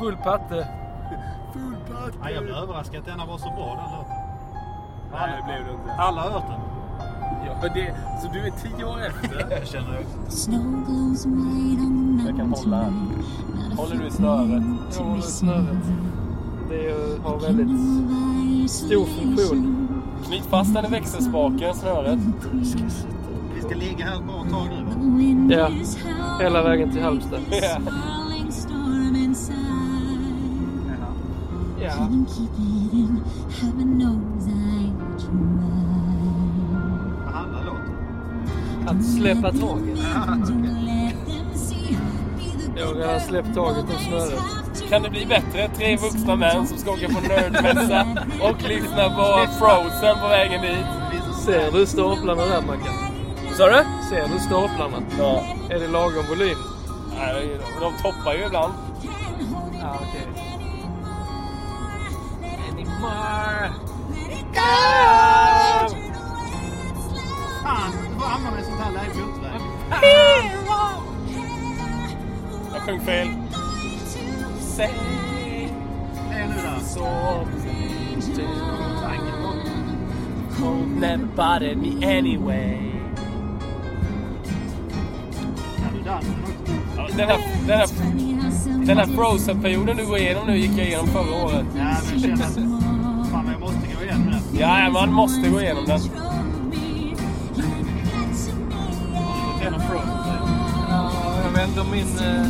Full patte. Full patte. Ja, jag blev överraskad att denna var så bra den låten. Nej, det blev det inte. Alla har hört den. Ja, men det, så du är tio år efter? Jag känner det också. Snow glows white on the Jag kan hålla mountain. Håller du i snöret? Jag håller i snöret. Det har väldigt stor funktion. Knyt fast den i växelspaken, snöret. Vi ska ligga här ett bra tag nu va? Ja, hela vägen till Halmstad. Couldn't keep it in. Heaven knows I. Vad handlar låten? Att släppa taget. Don't the Jag har släppt taget om snöret. Kan det bli bättre? Tre vuxna män som ska åka på nördmässa och lyssna på Frozen på vägen dit. Ser du staplarna där Mackan? Sa du? Ser du staplarna? Ja. Är det lagom volym? Nej, de toppar ju ibland. Ja, okej. Anymore. Fan, du får använda ett sånt här läge på. Jag sjöng fel. Säg Det är nu something to Never bothered me anyway. Den här, den här, den här Frozen-perioden du går igenom nu gick jag igenom förra året. Ja, Ja, man måste gå igenom den. Ja, jag vet inte om min eh,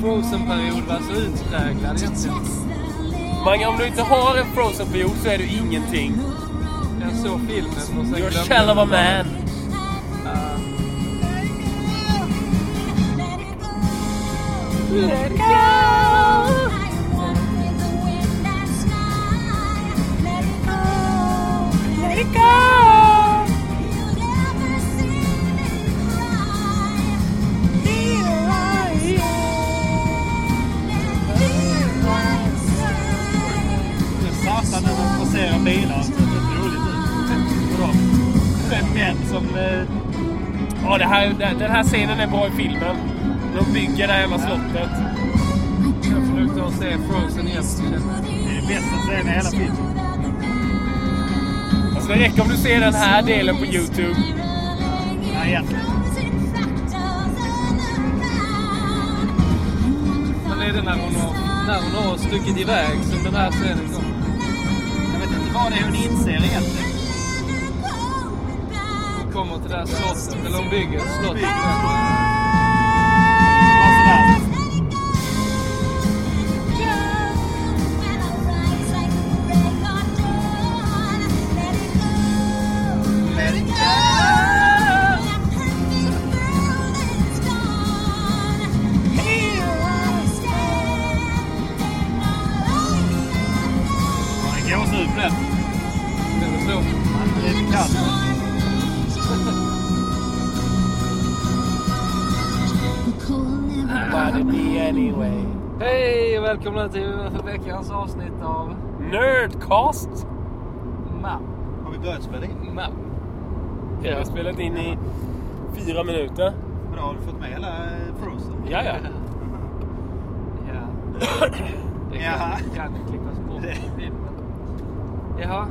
Frozen-period var så utpräglad egentligen. Om du inte har en Frozen-period så är du ingenting. Jag såg filmen och sen You're shell of a man. Let it go. Den här scenen är bra i filmen. De bygger det här jävla slottet. Jag försökte att se Frozen igen. det är det bästa scenen i hela filmen. Alltså det räcker om du ser den här delen på Youtube. Ja, egentligen. Men är det när hon har, när hon har stuckit iväg som den här scenen kommer? Jag vet inte vad det är hon inser egentligen. Kommer till det här slottet, eller hon bygger ett välkomna till veckans avsnitt av Nerdcast. MAM. Har vi börjat spela in? MAM. Vi har spelat in i fyra minuter. Men har du fått med hela eh, Frozen? Ja, ja. Ja. Det kan, Jaha. kan klippas bort Det- i filmen. Jaha.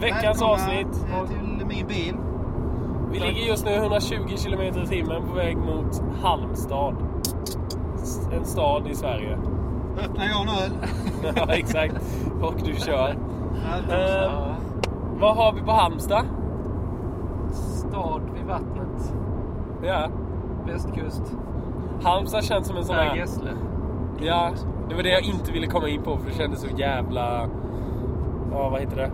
Veckans Välkomna, avsnitt. eh, till min bil. Vi ligger just nu 120 km i timmen på väg mot Halmstad. En stad i Sverige. Öppnar jag en öl. ja, exakt. Och du kör. Eh, vad har vi på Halmstad? Stad vid vattnet. Ja. Västkust. Halmstad känns som en sån Per här... Gessle. Ja, det var det jag inte ville komma in på för det kändes så jävla... Ja, vad heter det?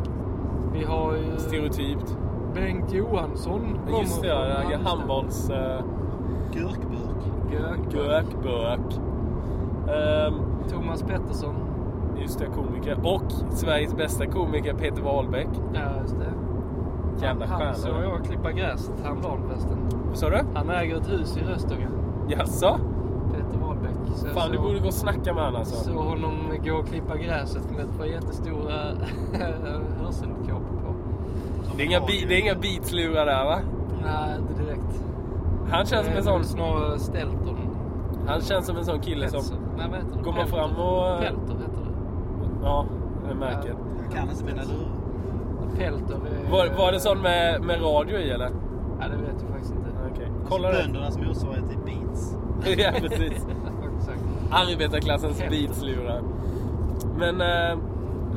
Vi har ju Stereotypt. Bengt Johansson. kommer Just det, ja. ja, handbolls... Uh, Gurkburk. Gök. Gökbök. Ehm, Thomas Pettersson. just det, komiker. Och Sveriges bästa komiker Peter Wahlbeck. Ja, just det. Jävla han, han såg stjärna. jag klippa gräset häromdagen förresten. Vad sa du? Han äger ett hus i Röstånga. Jaså? Peter Wahlbeck. Så Fan, du borde gå och snacka med honom alltså. såg honom gå och klippa gräset med ett par jättestora hörselkåpor på. Det är inga, bi- det är inga beatslurar där va? Nej, inte direkt. Han känns som en sån... Snarare Stelton. Han känns som en sån kille som... Nej, vad heter det? Går man fram och- Pelter heter det. Ja, det märket. Jag kan inte mina lurar. Pelter är... Var, var det sån med, med radio i eller? Ja, det vet jag faktiskt inte. Okej. Kolla det. Böndernas motsvarighet till Beats. ja, precis. Arbetarklassens beatslurar. Men eh,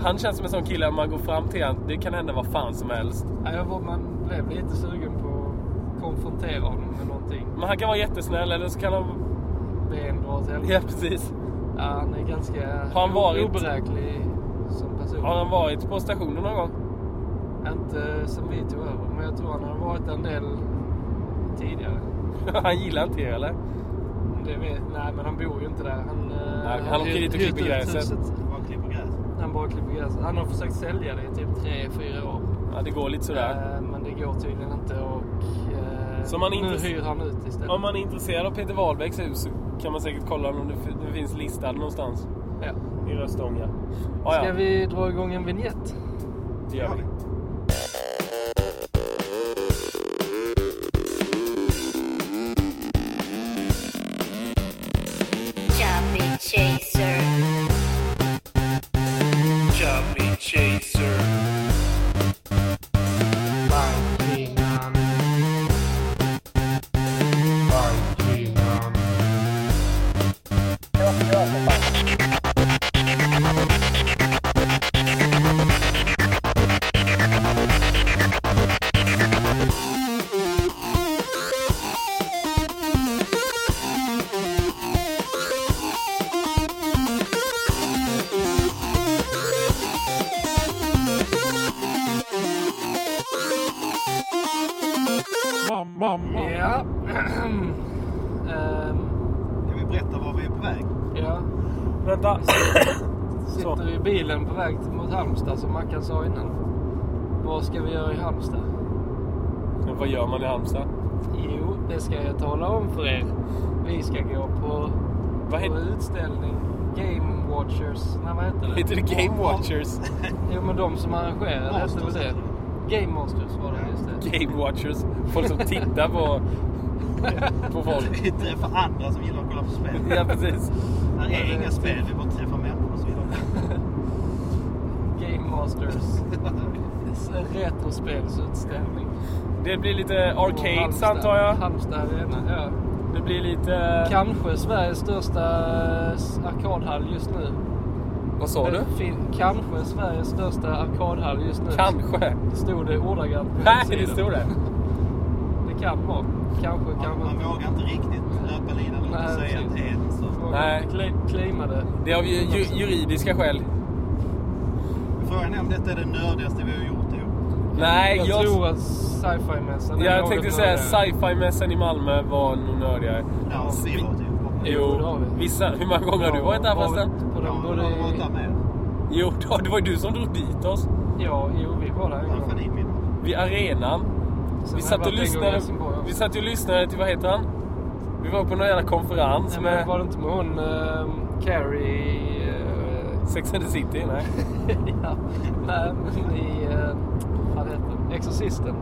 han känns som en sån kille, man går fram till honom, det kan hända vad fan som helst. Ja, var, man blev lite sugen på att konfrontera honom med någonting. Men han kan vara jättesnäll, eller så kan han... Ben dra åt helvete. Ja, precis. Ja, han är ganska Har han varit- oberäklig som person. Har han varit på stationen någon gång? Inte som vi tog över, men jag tror han har varit en del tidigare. han gillar inte er, eller? Det vet, nej, men han bor ju inte där. Han, eh, Nej, han åker dit och klipper gräset. klipper gräs. Han bara klipper gräset. Han har försökt sälja det i typ 3-4 år. Ja, det går lite sådär. Eh, men det går tydligen inte och eh, Så man nu hyr han ut istället. Om man är intresserad av Peter Wahlbecks hus så kan man säkert kolla om det, finns listad någonstans Ja. i Röstånga. Ja, Ska vi dra igång en vignett? Det gör vi. Sa innan. Vad ska vi göra i Halmstad? Men vad gör man i Halmstad? Jo, det ska jag tala om för er. Vi ska gå på, Vad på utställning. Game Watchers. Nej, vad heter det? heter det Game Watchers? Jo, men de som arrangerar det heter väl det? Game Masters var det, just det. Game Watchers. Folk som tittar på, på folk. Vi träffar andra som gillar att kolla på spel. Ja, precis. Det är inga typ- spel, vi bara träffar människor som gillar Game Masters. En retrospelsutställning. Det blir lite arcades antar jag. Halmstad Arena, ja. Det blir lite... Kanske Sveriges största s- arkadhall just nu. Vad sa du? Det fin- Kanske Sveriges största arkadhall just nu. Kanske. Det stod det ordagrant på Nej, det stod det. Det kan vara. Kanske, Man, kanske man vågar inte riktigt löpa linan och säga att det är en. Så. Nej. Det. Det är av ju, ju, juridiska skäl. Frågan är om detta är det nördigaste vi har gjort ihop. Nej, jag, jag, tror att sci-fi-mässan är jag tänkte säga sci-fi-mässan i Malmö var nog nördigare. Ja, vi var typ. Jo, vissa. Hur många gånger har du varit där Var förresten? På Ja, den, de både var inte i, med. Jo, då- det var ju du som drog dit oss. ja, jo, vi var där en gång. Vid arenan. Vi satt och varit lyssnade. Vi satt och lyssnade till, vad heter han? Vi var på någon jävla konferens med var det inte med hon uh, Carrie... eh, Sex and the City. Nej. ja, nej, men i... Uh, vad heter den? Exorcisten.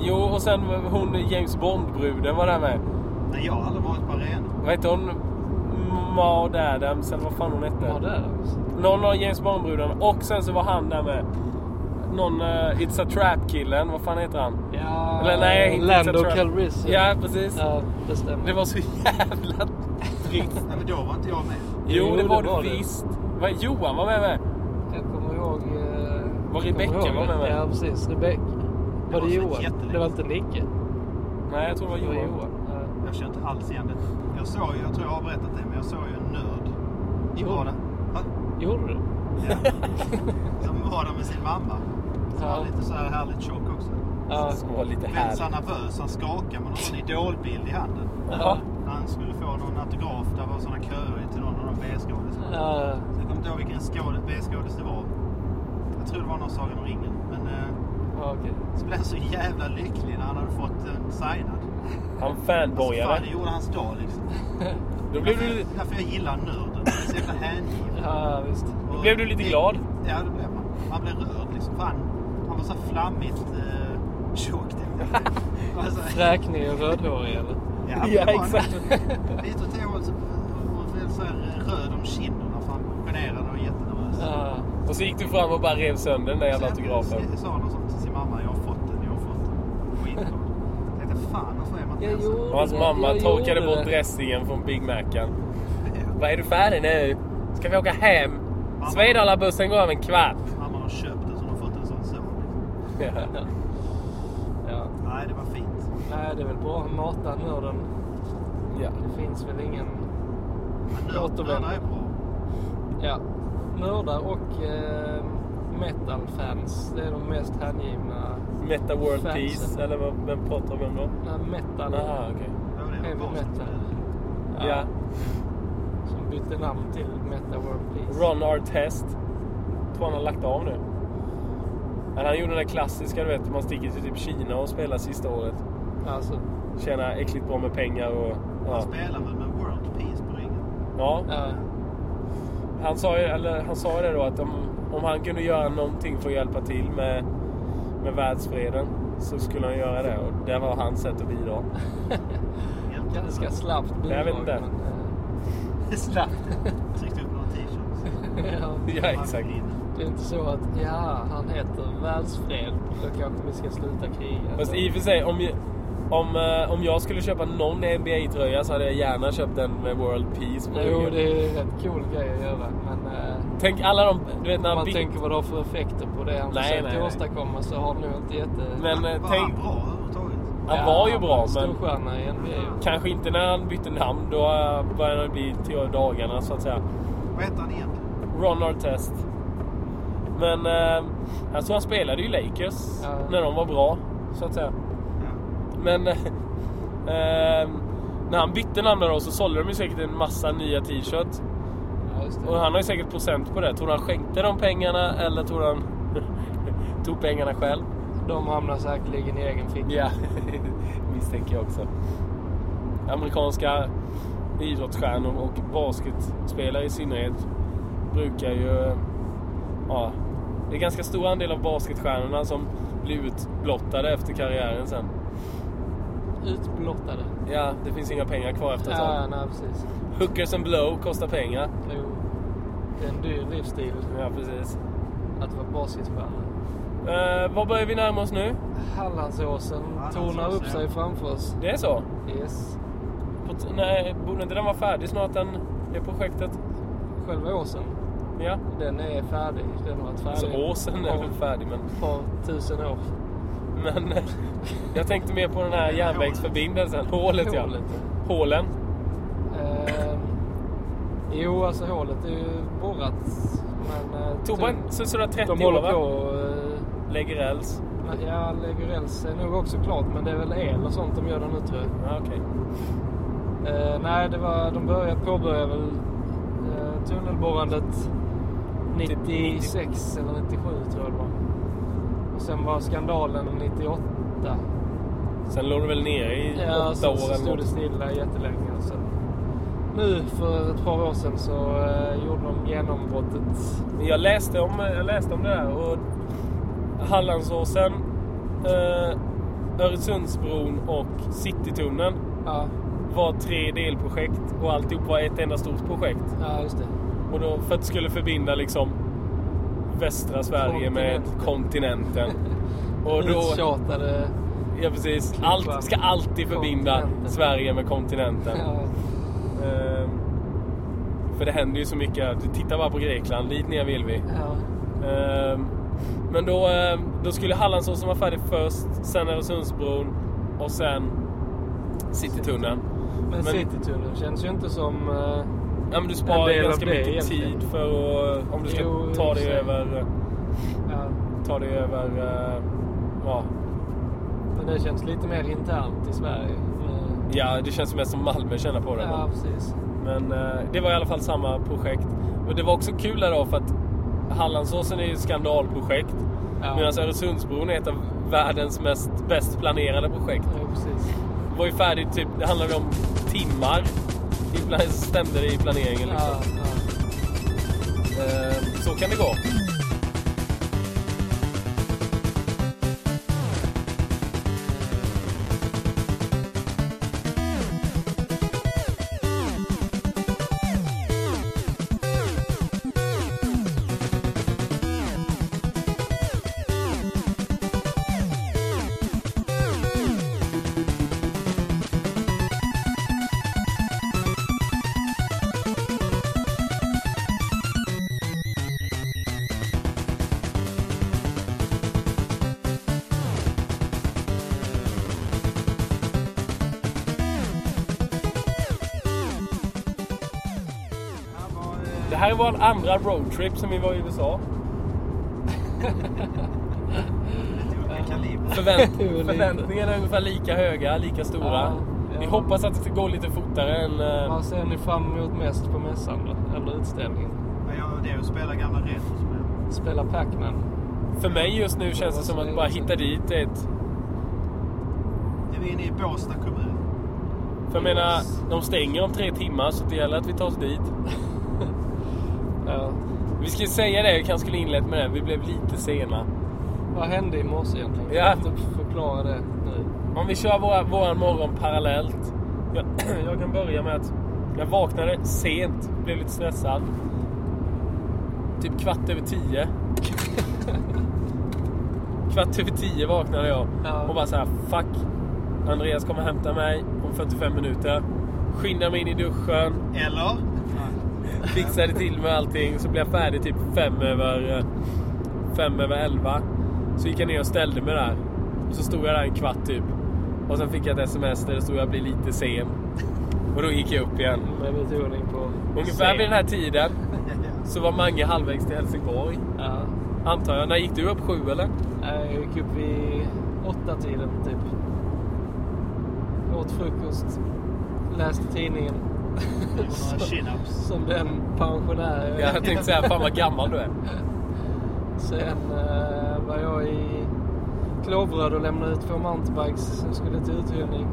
Jo, och sen hon James Bond-bruden var där med. Nej, jag har aldrig varit på arenan. Vad heter hon? Maud Adams, eller vad fan hon hette. Är det. Någon av James Bond-brudarna. Och sen så var han där med. Någon uh, It's a Trap-killen. Vad fan heter han? Ja, Eller nej, inte Lando. Calrissian. Ja, precis. Ja, det stämmer. Det var så jävla trist. Nej, men då var inte jag med. Jo, Jo, det var det var du det. Vad, Johan var med med. Jag kommer ihåg... eh, Var ihåg var med, det. va? Ja, precis. Rebecca. Var var det så Johan? Det var inte Nicke? Nej, jag tror det Det var var Johan. Johan. Ja. Jag känner inte alls igen detta. Jag såg ju, jag tror jag har berättat det, men jag såg ju en nörd. Som var där. Va? Gjorde du? Ja. Som var där med sin mamma. Som Ja. var lite så här härligt tjock också. Ja. Som var lite Väldigt så här härligt. nervös. Han skakade med någon idolbild i handen. När han skulle få någon autograf. Där var såna köer till någon av de B-skådisarna. Ja. Så inte ihåg vilken skåd- B-skådis det var. Jag tror det var någon Sagan om ringen. Men eh, Ja, okej. så blev han så jävla lycklig när han hade fått den signad. Han Alltså, fanboyade. fan, det gjorde hans dag liksom. Då blev du, Därför, därför jag gillar nörden. Han är så jävla hängiven. Ja, visst. då blev du lite glad. Ja, det blev man. Man blev rörd liksom. Fan, han var så flammigt eh, tjock. Alltså, Räkning och rödhårig eller? ja, Ja, det exakt. Lite åt det hållet. så om kinderna. Fan, generad och jättenervös. Ja. Och så gick du fram och bara rev sönder den där jävla autografen. Jag sa något sånt till sin mamma. Jag har fått den, jag har fått den. Skitglad. Jag tänkte fan varför är man inte Jag ens- gjorde Och hans mamma jag torkade bort det. dressingen från Big Macen. Vad är du färdig nu? Ska vi åka hem? Svedala-bussen går om en kvart. Mamma har köpt den så hon har fått en sån son. Ja. Nej, det var fint. Nej, det är väl bra att mata nörden. Ja. Det finns väl ingen... Är bra. Ja. Nördar och eh, metal-fans. Det är de mest hängivna. Meta World Fansen. Peace, eller vad, vem pratar vi om då? Nej, metal. Aha, okej. Ja, Heavy metal. Ja. Som bytte namn till Metal World Peace. Ron Artest. Tror han har lagt av nu. Men han gjorde den där klassiska, du vet, man sticker till typ Kina och spelar sista året. Alltså, Tjänar äckligt bra med pengar och... Ja. Han spelar väl med World Peace på ringen. ja. ja. Han sa ju eller, han sa det då att om, om han kunde göra någonting för att hjälpa till med, med världsfreden så skulle han göra det. Och det var hans sätt att bidra. Ganska slappt bidrag. Jag vet inte. men, eh, Slappt. Tryckte upp några t-shirts. ja, Ja, exakt. det är inte så att ja, han heter världsfred. Då kanske vi ska sluta kriga. Fast i och för sig, om, jag- om, eh, om jag skulle köpa någon NBA-tröja så hade jag gärna köpt den med World Peace på Jo, det är en rätt cool grej att göra. Men eh, Tänk alla de... Du vet när han man bytte... tänker vad det har för effekter på det han Nej, försökte nej, åstadkomma så har det nog inte jätte... Men eh, Var tänk... han bra överhuvudtaget? Han var ju han bra, en men Storstjärna i NBA. kanske inte när han bytte namn. Då började det bli till dagarna så att säga. Vad heter han egentligen? Ron Artest. Men eh, jag tror han spelade ju Lakers Ja. när de var bra, så att säga. Men eh, när han bytte namn då så sålde de ju säkert en massa nya t-shirts. Ja. Och han har ju säkert procent på det. Tror han skänkte de pengarna eller tror han tog pengarna själv? De hamnar säkerligen i egen ficka. Ja, misstänker jag också. Amerikanska idrottsstjärnor och basketspelare i synnerhet brukar ju... Ja, det är ganska stor andel av basketstjärnorna som blir utblottade efter karriären sen. Utblottade. Ja, det finns inga pengar kvar efter ett tag. Ja, nej precis. Hookers and blow kostar pengar. Jo. Det är en dyr livsstil Ja, precis. att vara basketstjärna. Uh, vad börjar vi närma oss nu? Hallandsåsen tornar upp sig framför oss. Det är så? Yes. På t- nej, borde inte den vara färdig snart, den, det projektet? Själva åsen, Ja. den är färdig. Den har varit färdig. Så åsen är väl färdig, men... Ett par tusen år. Men eh, jag tänkte mer på den här järnvägsförbindelsen. Hålet, ja. Hålet, Hålen. Ehm, jo, alltså hålet är ju borrat. Men... eh, Tog bara tydligen- så, sådär 30 De år, va? på eh, Lägger räls. men Ja, lägger räls är nog också klart. Men det är väl el och sånt de gör där nu tror jag. Ja, okej. Eh, nej, det var, de började påbörja väl eh, tunnelborrandet 96 eller 97 tror jag det var. Och sen var skandalen 98. Sen låg du väl nere i Ja, åtta år så eller stod det stilla jättelänge. Och sen, nu för ett par år sedan så eh, gjorde de genombrottet. Jag läste om, jag läste om det där och Hallandsåsen, eh, Öresundsbron och Citytunneln Ja, var tre delprojekt och alltihop var ett enda stort projekt. ja just det. Och då, för att det skulle förbinda liksom västra Sverige med kontinenten. Och då, Uttjatade... ja precis, allt ska alltid förbinda. Sverige med kontinenten. Ja, Ehm, för det händer ju så mycket. Du tittar bara på Grekland, dit ner vill vi. ja. Ehm, men då, ehm, då skulle Hallandsåsen vara färdig först, sen Öresundsbron och sen Citytunneln. Men, Men- Citytunneln känns ju inte som... eh, Ja, men du sparar ganska mycket egentligen. tid för att, om du ska Jo, ta dig över, ja, ta dig över, eh, ja, men det känns lite mer internt i Sverige. Eh, ja, det känns mest som Malmö känner på det. Ja, precis. Men eh, det var i alla fall samma projekt. Och det var också kul där då för att Hallandsåsen är ju ett skandalprojekt. Ja. Medan Öresundsbron är ett av världens mest bäst planerade projekt. Ja, precis. Det var ju färdigt, typ, det handlade om timmar. Stämde det i planeringen Ja, liksom. ja. Eh, så kan det gå. Det här är vår andra roadtrip som vi var i USA. Förvänt, förväntningarna är ungefär lika höga, lika stora. Ja, ja. Vi hoppas att det går lite fortare än... eh, Vad ser ni fram emot mest på mässan då? Eller utställningen? Men ja, det är att spela gamla retrospel. Spela Pac-Man. För mig just nu känns det som att bara hitta dit ett... Är vi inne i Båstad kommun? För jag menar, de stänger om tre timmar så det gäller att vi tar oss dit. Ja. Vi ska säga det, vi kanske skulle inlett med det. Vi blev lite sena. Vad hände i morse egentligen? Ja. Kan du inte förklara det nu? Om vi kör våra, våran morgon parallellt. Jag, jag kan börja med att jag vaknade sent, blev lite stressad. Typ kvart över tio. kvart över tio vaknade jag Ja. och bara så här: fuck. Andreas kommer hämta mig om 45 minuter. Skyndade mig in i duschen, Eller? Fixade till med allting. Så blev jag färdig typ fem över, eh, fem över elva. Så gick jag ner och ställde mig där. Och så stod jag där en kvart typ. Och sen fick jag ett sms där det stod att jag blir lite sen. Och då gick jag upp igen. Med betoning på... Ungefär sen. vid den här tiden så var Mange halvvägs till Helsingborg. Ja. Antar jag. När gick du upp? Sju eller? Jag gick upp vid åtta tiden typ. Åt frukost. Läste tidningen. Chin-ups. Som den pensionär jag är. Jag tänkte säga, fan vad gammal du är. Sen eh, var jag i Klovröd och lämnade ut två mountainbikes som skulle till uthyrning.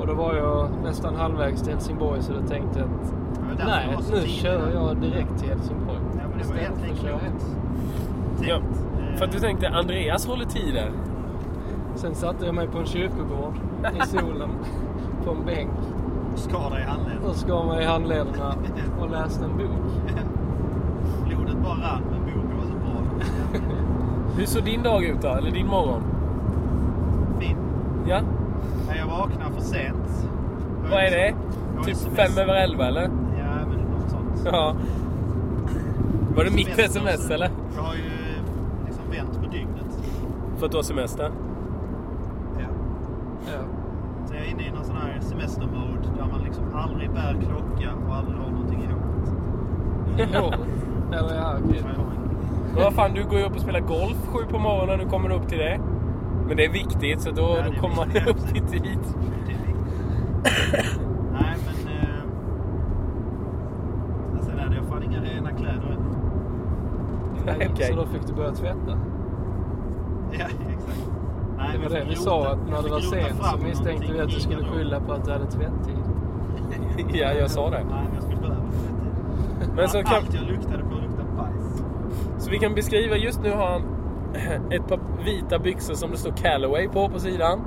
Och då var jag nästan halvvägs till Helsingborg så då tänkte jag att nej, nu kör jag direkt till Helsingborg. Ja, men det var egentligen köra klokt. Ja, Eh, för att du tänkte, Andreas håller tider. Sen satte jag mig på en kyrkogård i solen på en bänk Skar dig i handleden. och skar mig i handlederna och läste en bok. Blodet bara rann, men boken var så bra. Hur såg din dag ut då? Eller din morgon? Min. Ja? Ja, Jag vaknade för sent. Jag Vad är det? jag Typ SMS. fem över elva eller? Ja, men något sånt. Ja. Var det mitt sms eller? Jag har ju liksom vänt på dygnet. För att du har semester? Ja. Ja. Inne i någon sån här semestermode där man liksom aldrig bär klocka och aldrig har någonting i håret. Eller ja, okej. Men vad fan, du går ju upp och spelar golf sju på morgonen. Nu kommer du upp till det. Men det är viktigt så då, Ja, då kommer man upp i tid. Nej, men... Eh, sen är det jag fan inga rena kläder än. Nej, okej. Så då fick du börja tvätta. Det var men det vi sa att när det var sent så misstänkte vi att du skulle skylla på att du hade tvättid. Ja, jag sa det. Nej, men jag skulle behöva tvättid. Men så, kan, Allt jag luktade på luktade bajs. så vi kan beskriva, just nu har han ett par vita byxor som det står Callaway på på sidan.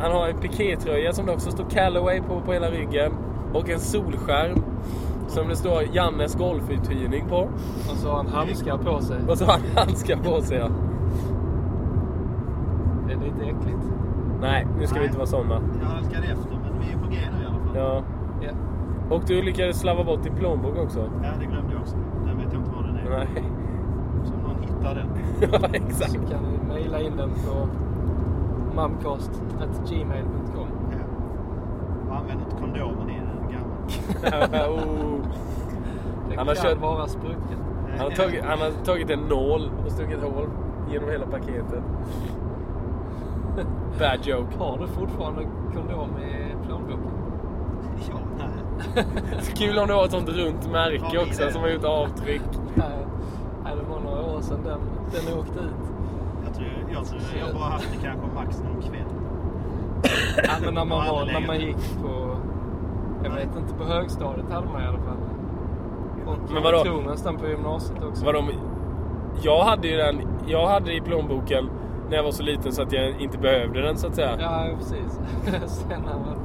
Han har en pikétröja som det också står Callaway på på hela ryggen. Och en solskärm som det står Jannes golfuthyrning på. Och så har han handskar på sig. Och så har han handskar på sig. Ja. Det är lite äckligt. Nej, nu ska vi Nej. inte vara såna. Jag halkade efter, men vi är på G nu i alla fall. Ja. Ja. Och du lyckades slarva bort din plånbok också. Ja, det glömde jag också. Den vet jag inte var den är. Nej. Så om någon hittar den. ja, exakt. Så kan ni mejla in den på mamcast.gmail.com. Ja. Och använd inte kondomen i den gamla. oh. Det Han har kan kört- vara sprucken. han, har tagit, han har tagit en nål och stuckit hål genom hela paketet. Bad joke. Har du fortfarande kondom i plånboken? Ja, nej. Kul om det var ett sånt runt märke Ja, också det. som har gjort avtryck. Nej, nej, det var några år sedan den, den åkte ut. Jag tror jag, tror jag bara haft det kanske max någon kväll. Ja, men när man, Jag var, när man gick på... Jag vet inte, på högstadiet hade man i alla fall. Och Men jag vadå? tror nästan på gymnasiet också. Vad de, jag hade ju den, jag hade i plånboken när jag var så liten så att jag inte behövde den så att säga. Ja, precis. Sen när man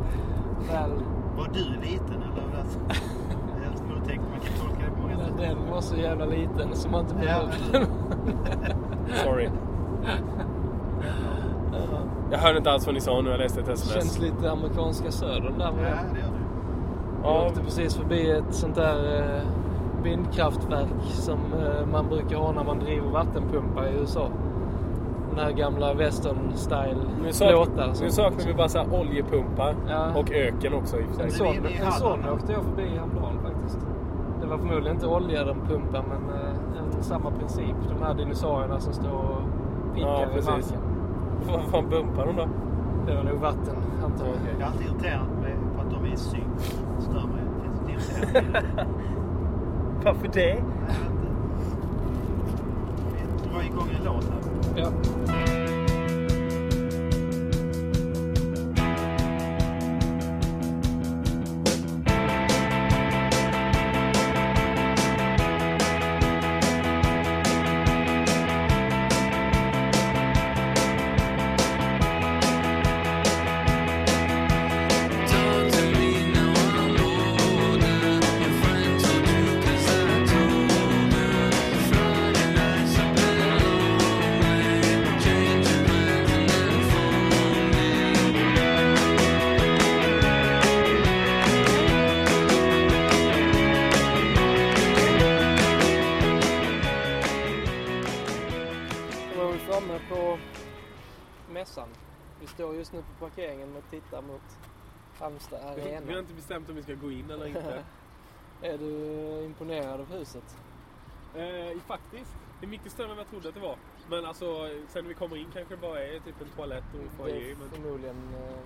väl... Var du liten eller? Jag skulle tänka man kan tolka det på många sätt. Den var så jävla liten så man inte behövde den. Sorry. Jag hörde inte alls vad ni sa nu, jag läste ett Det sms. känns lite amerikanska södern där. Ja, det gör du. Jag Ja, åkte precis förbi ett sånt där eh, vindkraftverk som eh, man brukar ha när man driver vattenpumpar i USA. Den här gamla western style nu, plåtar. sak, som- nu saknar vi bara så här oljepumpar Ja. och öken också i och för En sån, i en sån åkte jag förbi häromdagen faktiskt. Det var förmodligen inte olja de pumpar men eh, en, samma princip. De här dinosaurierna som står och pickar Ja, i precis. marken. Vad fan bumpar de då? Det var nog vatten antar jag. Jag har alltid irriterat mig på att de är i synk. Det stör mig. Varför det? Jag vet inte. Vi drar igång en låt här. Ja. Parkeringen och tittar mot Halmstad Vi har arena. inte bestämt om vi ska gå in eller inte. Är du imponerad av huset? eh, faktiskt. Det är mycket större än vad jag trodde att det var. Men alltså, sen när vi kommer in kanske det bara är typ en toalett och en Det foyer. är Men, förmodligen eh,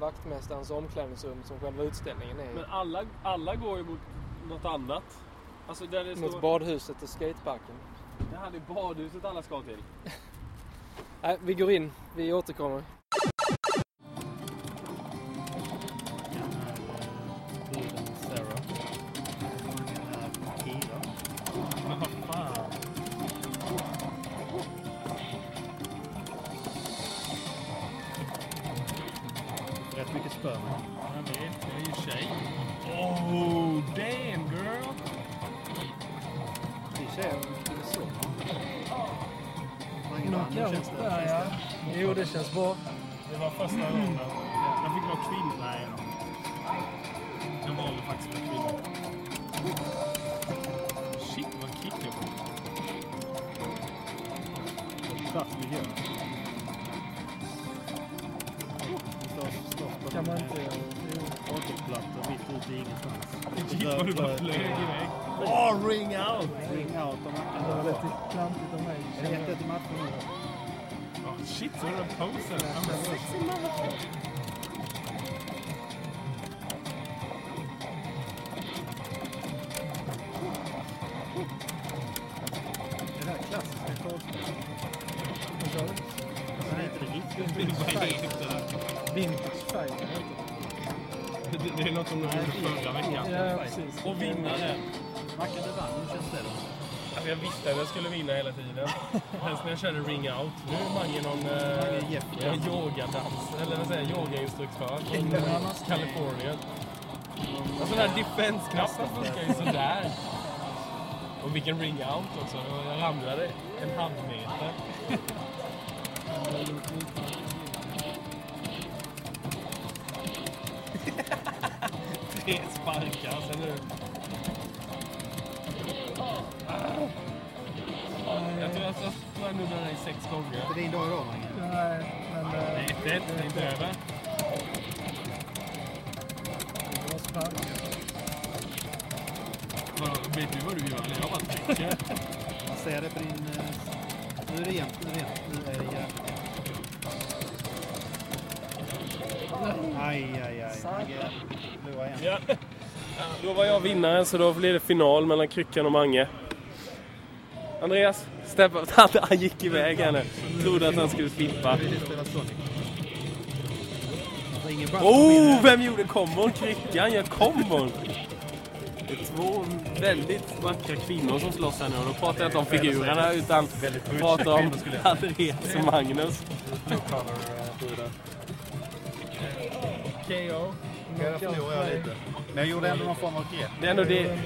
vaktmästarens omklädningsrum som själva utställningen är men alla, alla går ju mot något annat. Alltså där det står... Mot badhuset och skateparken. Det här är badhuset alla ska till. Nej, vi går in. Vi återkommer. Det- är något som de gjorde förra veckan. Ja, precis. Och vinna den. Mackan, du vann. Hur känns? Alltså jag visste att jag skulle vinna hela tiden. Helst när jag körde ring out. Nu är Mange någon eh, ja, yogadans, eller vad säger jag, yogainstruktör från Kalifornien. Alltså den här defense-knappen funkar ju sådär. Och vilken ring out också. Jag ramlade en halv meter. Tre sparkar, sen är det... Jag tror jag tror jag nuddade dig sex gånger. För din dag idag, Mange? Nej, men... Nej, det är det är inte över. Det var spark. Vadå, Vet du vad du gör? eller? Jag bara trycker. Man ser det på din... eh, Nu är det jämnt. Nu är det jämnt. Nu är det jämnt. Aj, aj, aj. Ja. Då var jag vinnaren så då blir det final mellan Kryckan och Mange. Andreas, step up. Han, han gick iväg här nu. Trodde att han skulle flippa. Oh, vem gjorde kombon? Kryckan gör kombon. Det är två väldigt vackra kvinnor som slåss här nu. Och då pratar jag inte om figurerna utan jag pratar om Andreas och Magnus. KO. Jag förlorar jag lite. Men jag gjorde ändå någon form av grepp. Det, är ändå det,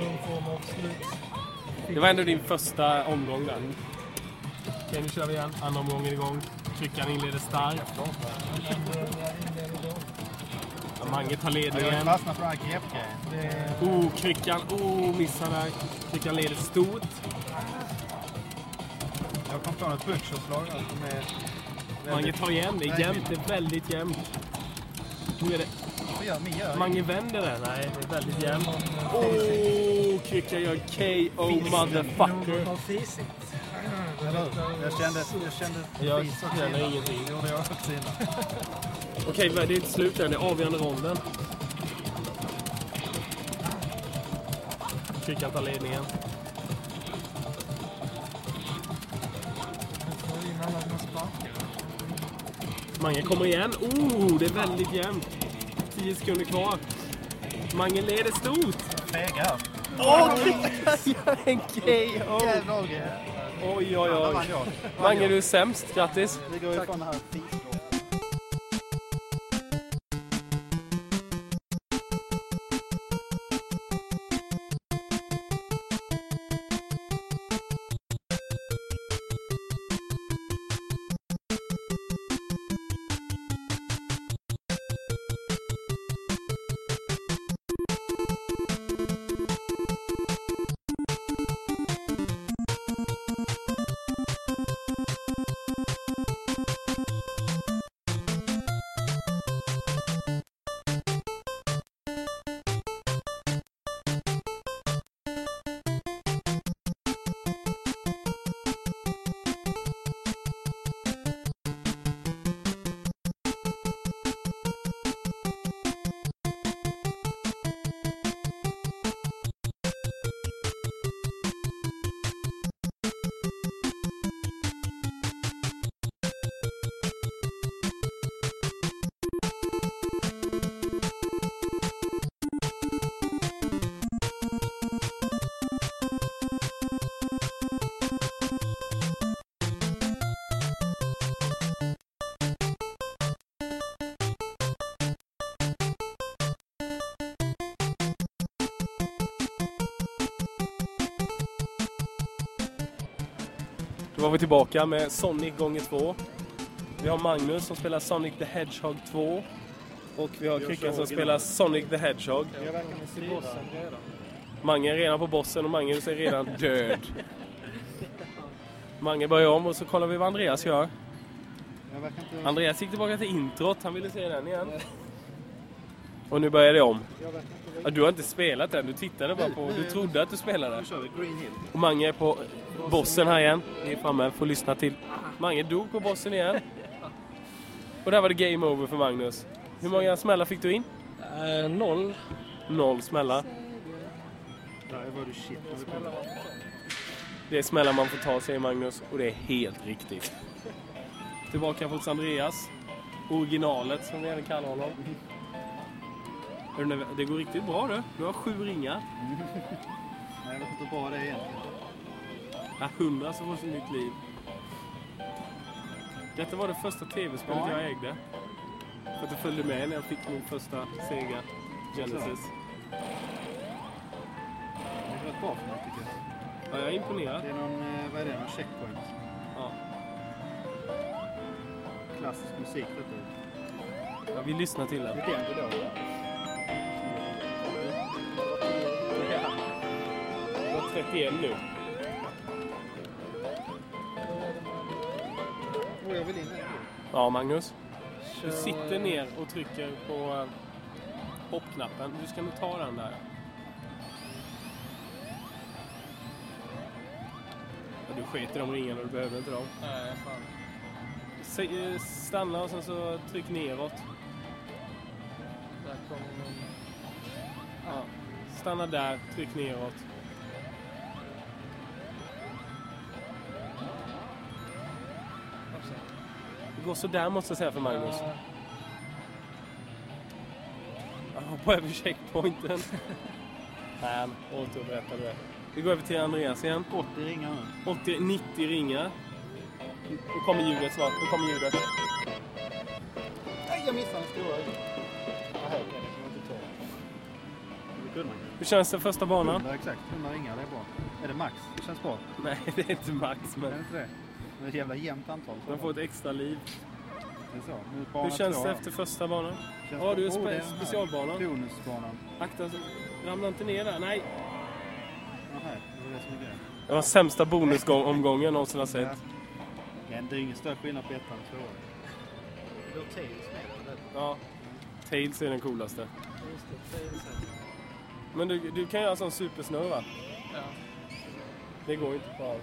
det var ändå din första omgång där. Okej, nu kör vi igen. Andra omgången igång. Kryckan inleder starkt. Mange tar Jag ledningen. fastnar på den här greppgrejen. Oh, kryckan. Oh, missar där. Kryckan leder stort. Jag kom på ett butcherslag där är... Mange tar igen. Det är jämnt. Det är väldigt jämnt. Nu är det... Mange vänder den. Nej, det är väldigt jämnt. Oh, Rickard gör KO motherfucker. Jag kände, jag kände Jag känner ingenting. Det gjorde jag också innan. Okej, det är inte slut än. Det är avgörande ronden. Rickard tar ledningen. Mange kommer igen. Oh, det är väldigt jämnt. 10 sekunder kvar. Mange leder stort. Fegar. Åh, Rickard gör en KO! Jävlar Oj, Oj, oj. Mange, du är sämst. Grattis. Vi går ifrån här var vi tillbaka med Sonic gånger två. Vi har Magnus som spelar Sonic the Hedgehog 2. Och vi har Kryckan som spelar Sonic the Hedgehog. Jag verkar med bossen redan. Mange är redan på bossen och Magnus är redan död. Mange börjar om och så kollar vi vad Andreas gör. Inte... Andreas gick tillbaka till introt, han ville se den igen. Och nu börjar det om. Ja, du har inte spelat den, du tittade bara på... Du trodde att du spelade. Nu kör vi Green Hill. Och Mange är på bossen här igen. Ni är framme, får lyssna till. Mange dog på bossen igen. Och där var det game over för Magnus. Hur många smällar fick du in? Eh, noll. Noll smällar. Det är smällar man får ta, säger Magnus. Och det är helt riktigt. Tillbaka hos Andreas. Originalet, som vi även kallar honom. Det går riktigt bra du. Du har sju ringar. Nej, jag vet inte hur bra det är egentligen. Ja, hundra så får du nytt liv. Detta var det första tv-spelet jag ägde. För att det följde med när jag fick min första Sega Genesis. Det är rätt bra för mig tycker jag. Ja, jag är imponerad. Det är någon, eh, vad är det, någon checkpoint. Ja. Klassisk musik vet du. Ja, vi lyssnar till den. Det är den då. Det var 31 nu. Ja, Magnus. Du sitter ner och trycker på eh, hoppknappen. Du ska nog ta den där. Ja, du sket i de ringarna, du behöver inte dem. Nej, fan. Eh, Stanna och sen så tryck neråt. Där kommer någon... Ja. Stanna där, tryck neråt. Går sådär måste jag säga för Magnus. Ja, Jag hoppar över checkpointen. Nej, han återupprättade det. Vi går över till Andreas igen. 80 ringar nu. 80, 90 ringar. Nu kommer ljudet snart. Nu kommer ljudet. Nej, jag missade den stora. Det. Det. Hur känns den första banan? 100 exakt, 100 ringar, det är bra. Är det max? Det känns bra. Nej, det är inte max, Är det men inte det? Det är ett jävla jämnt antal. den får ett extra liv. Det är så. Nu är Hur känns det efter första banan? Känns Ja, du är Oh, spe- här specialbanan. Bonusbanan. Akta, så- ramla inte ner där. Nej! Det var det som är grejen. Det var sämsta bonusomgången jag någonsin har sett. Men det är ingen större skillnad på ettan och tvåan. Det går Tails med den. Ja. Tails är den coolaste. Men du, du kan göra sån supersnurr va? Ja. Det går inte på alls.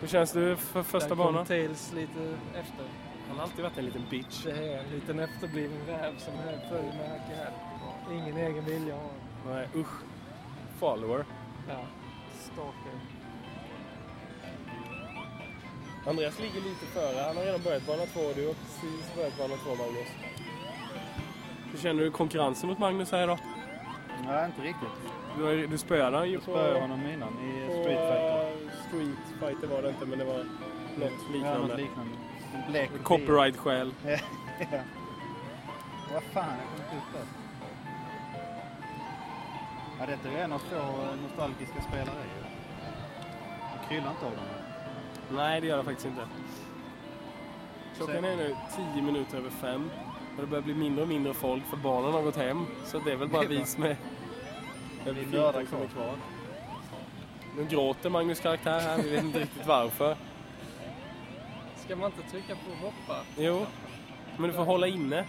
Hur känns du för första Där banan? Tails lite efter. Han har alltid varit en liten bitch. Det är en liten efterbliven räv som är följd med Hacke här. Ingen egen vilja har han. Nej, usch. Follower. Ja. Stalker. Andreas ligger lite före. Han har redan börjat bana två och du har precis börjat bana två, Magnus. Hur känner du konkurrensen mot Magnus här idag? Nej, inte riktigt. Du, du spöade han ju Jag på... spöade honom innan i Street Fighter. Street Fighter var det inte, men det var något Ja, liknande. något liknande. Copyright-skäl. ja. Vad fan, jag kommer inte upp det. Ja, detta är en av få nostalgiska spelare ju. Det kryllar inte av dem. Nej, det gör det faktiskt inte. Klockan är nu 10 minuter över fem. Och det börjar bli mindre och mindre folk för barnen har gått hem. Så det är väl bara vi som är... Vi 14 nördar som är kvar. Nu gråter Magnus karaktär här. Vi vet inte riktigt varför. Ska man inte trycka på hoppa? Jo, men du får hålla inne.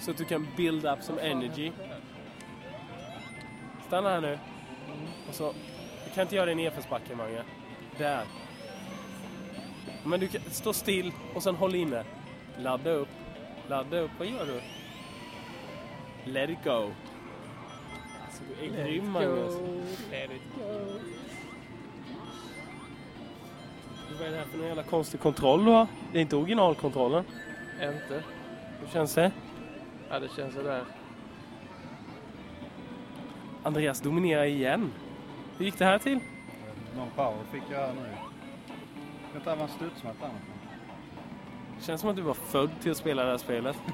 Så att du kan build up some energy. Stanna här nu. Och så... Du kan inte göra det i nedförsbacke, Mange. Där. Men du kan stå still och sen håll inne. Ladda upp. Ladda upp. Vad gör du? Let it go. Alltså, du är grym, Magnus. Let it go. Vad är det här för någon jävla konstig kontroll du har? Det är inte originalkontrollen. Inte? Hur känns det? Ja, det känns sådär. Andreas dominerar igen. Hur gick det här till? Någon power fick jag här nu. Jag tar en studsmatta annars. Känns som att du var född till att spela det här spelet.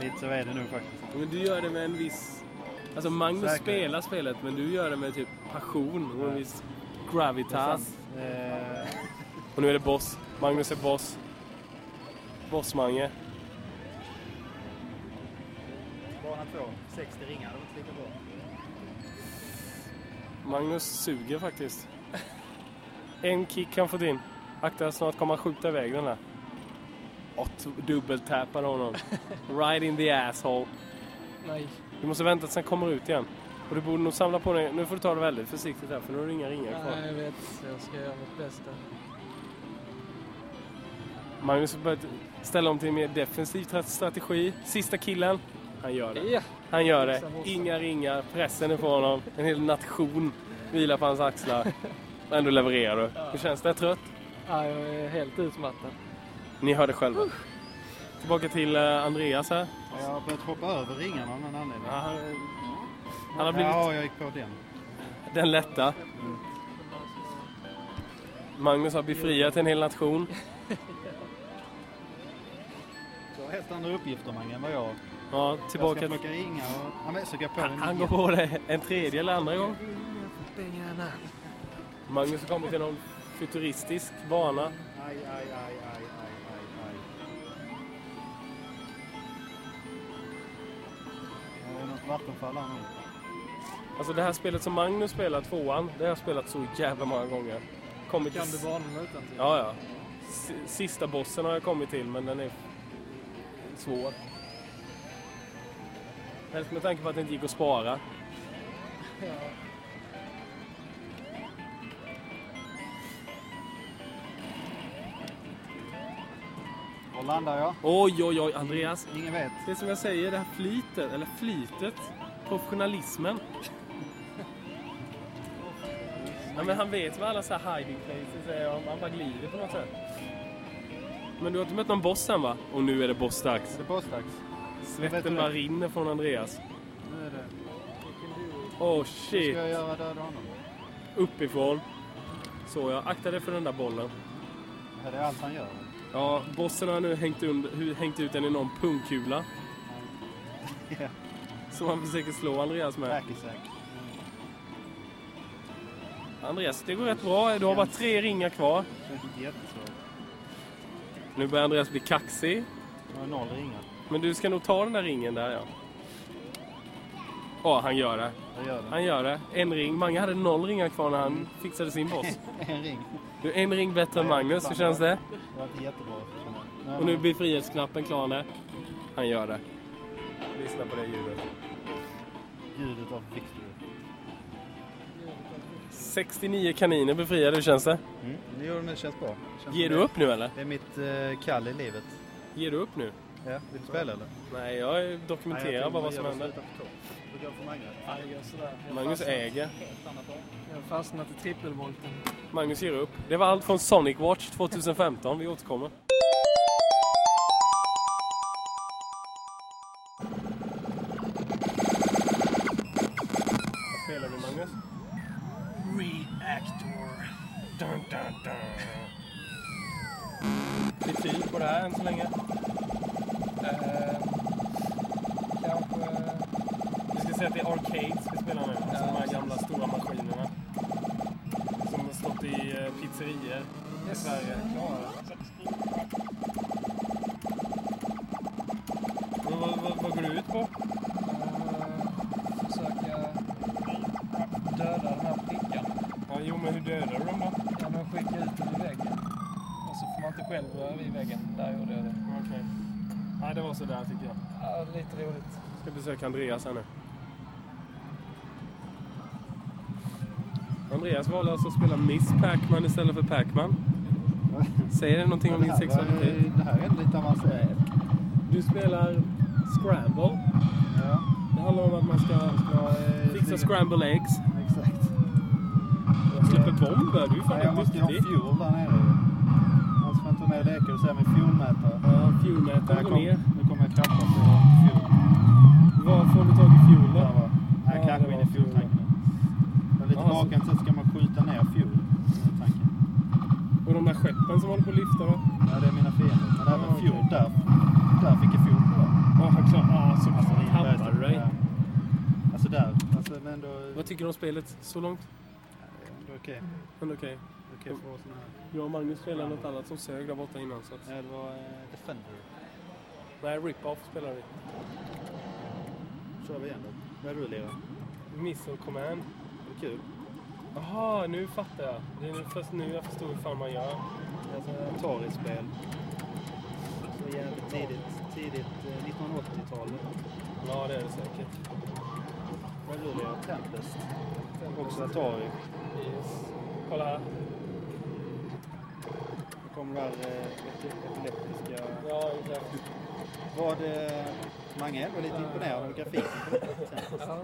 Lite så är det nu faktiskt. Men du gör det med en viss... Alltså Magnus Säkert. spelar spelet men du gör det med typ passion och en viss gravitas. Eh, Och nu är det boss. Magnus är boss. Boss-Mange. bana två, 60 ringar. Det var inte lika bra. Magnus suger faktiskt. En kick han fått in. Akta snart kommer han skjuta iväg den där. Och dubbeltappar honom. right in the asshole. Nej. Du måste vänta tills han kommer ut igen. Och du borde nog samla på dig. Nu får du ta det väldigt försiktigt här för nu har du inga ringar kvar. Nej, jag vet. Jag ska göra mitt bästa. Magnus har börjat ställa om till en mer defensiv tra- strategi. Sista killen. Han gör det. Han gör det. Inga ringar. Pressen är på honom. En hel nation vilar på hans axlar. Men ändå levererar du. Hur känns det? Trött? ja, jag är helt utmattad. Ni hörde själva. Tillbaka till eh, Andreas här. Jag har börjat hoppa över ringarna av någon anledning. Ja, han, han har blivit Ja, jag gick på den. den lätta. Magnus har befriat en hel nation. Du har helt andra uppgifter Mange än vad jag. Ja, Jag ska tillbaka. plocka ringar och... Ja, men så går jag på den Han går på det en tredje eller andra gång. Magnus har kommit till någon futuristisk bana. Aj, aj, aj, aj, något vattenfall här nu. Alltså det här spelet som Magnus spelar, tvåan, det har jag spelat så jävla många gånger. Kommit Kan till... du banorna utan till? Ja, ja. S- Sista bossen har jag kommit till, men den är svår. Helst med tanke på att det inte gick att spara. Var landar jag? Oj, oj, oj, Andreas. Ingen vet. Det är som jag säger, det här flytet, eller flytet, professionalismen. Ja, men han vet vad alla så här hiding places är han bara glider på något sätt. Men du har inte mött någon boss än va? Och nu är det bossdags. Är det bossdags? Vet Svetten bara rinner från Andreas. Nu är det. Oh Vad ska shit. jag göra döda honom? Uppifrån. Så jag akta dig för den där bollen. Är det allt han gör? Ja, bossen har nu hängt, under, hängt ut en enorm pungkula. Ja. Som han försöker slå Andreas med. Hacky-sack. Andreas, det går rätt bra. Du har bara tre ringar kvar. Nu börjar Andreas bli kaxig. Jag har noll ringar. Men du ska nog ta den där ringen där ja. Ja, han gör det. Gör. Han gör det. En ring. Mange hade noll ringar kvar när han fixade sin boss. En ring. Du är en ring bättre än Magnus. Hur känns det? Det var inte jättebra. jag. Och nu blir frihetsknappen klar där. Han gör det. Lyssna på det ljudet. Ljudet av Victory. 69 kaniner befriade, hur känns det? Mm. Det gör det, det känns bra. Det känns Ger du det- upp nu eller? Det är mitt eh, kall i livet. Ger du upp nu? Ja, vill du spela eller? Nej, jag dokumenterar bara vad som händer. Du går för Magnus. Ja, det går sådär. Magnus fastnat- äger. Jag har fastnat i trippelvolten. Magnus ger upp. Det var allt från Sonic Watch 2015. Vi återkommer. Vad spelar du Magnus? Reactor. Dun, dun, dun. Betyg på det här än så länge? Det var sådär tycker jag. Ja, lite roligt. Ska besöka Andreas här nu. Andreas valde alltså att spela Miss Pac-Man istället för Pac-Man. Säger det någonting om din Det här var- sexualitet? Det här är lite avancerat. Du spelar Scramble. Ja. Det handlar om att man ska eh, fixa scramble eggs. Exakt. Släpper bomber. Du är fan Ja, jag måste ha fuel där nere. Jag med och säga min fuelmätare. Ja, fuelmätaren går kom, ner. nu kommer jag krascha jag inte fuel. Var får du tag i fuel då? Där var. Nej, Ja, kanske det in i fueltanken. Men lite Ja, så- bakom så ska man skjuta ner fuel. i tanken. Och de där skeppen som håller på att lyfta då? Ja, det är mina fiender. Men även Ja, fuel där. Där fick jag fuel på. Ja, klart. Ja, så Alltså, det tappade du dig. Ja. Alltså där. Alltså, men ändå... Vad tycker du om spelet så långt? ändå okej. Men okej. Okej för oss här. Jag och Magnus spelade något annat som sög där borta innan. Så att... Ja, det var eh, Defender. Nej, Rip-Off spelar vi. kör vi igen då. Vad är det du lirar? Missile Command. Det är kul. Jaha, nu fattar jag. Det är nu först nu jag förstår hur fan man gör. Det är alltså Atari-spel. Så jävligt tidigt, tidigt eh, 1980-tal. Ja, det är det säkert. Vad är det du lirar? Tempest. Också Atari. Yes. Kolla här. Kommer det eh, epi- epileptiska... Ja, exakt. Var det... Mange var lite imponerad av grafiken på. Ja.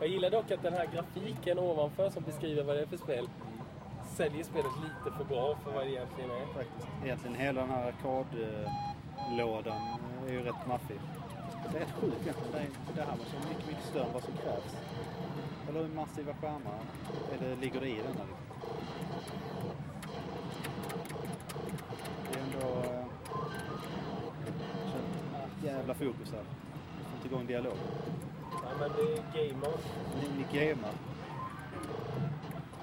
Jag gillar dock att den här grafiken ovanför som beskriver vad det är för spel säljer spelet lite för bra för vad det egentligen är. Faktiskt. Egentligen hela den här arkadlådan är ju rätt maffig. Det är rätt sjukt egentligen. Det här var så mycket, mycket större än vad som krävs. Eller hur massiva skärmar eller ligger det i den här? Jävla fokus här. Får inte igång dialog. Ja, men det är Game On. Ni, gamar.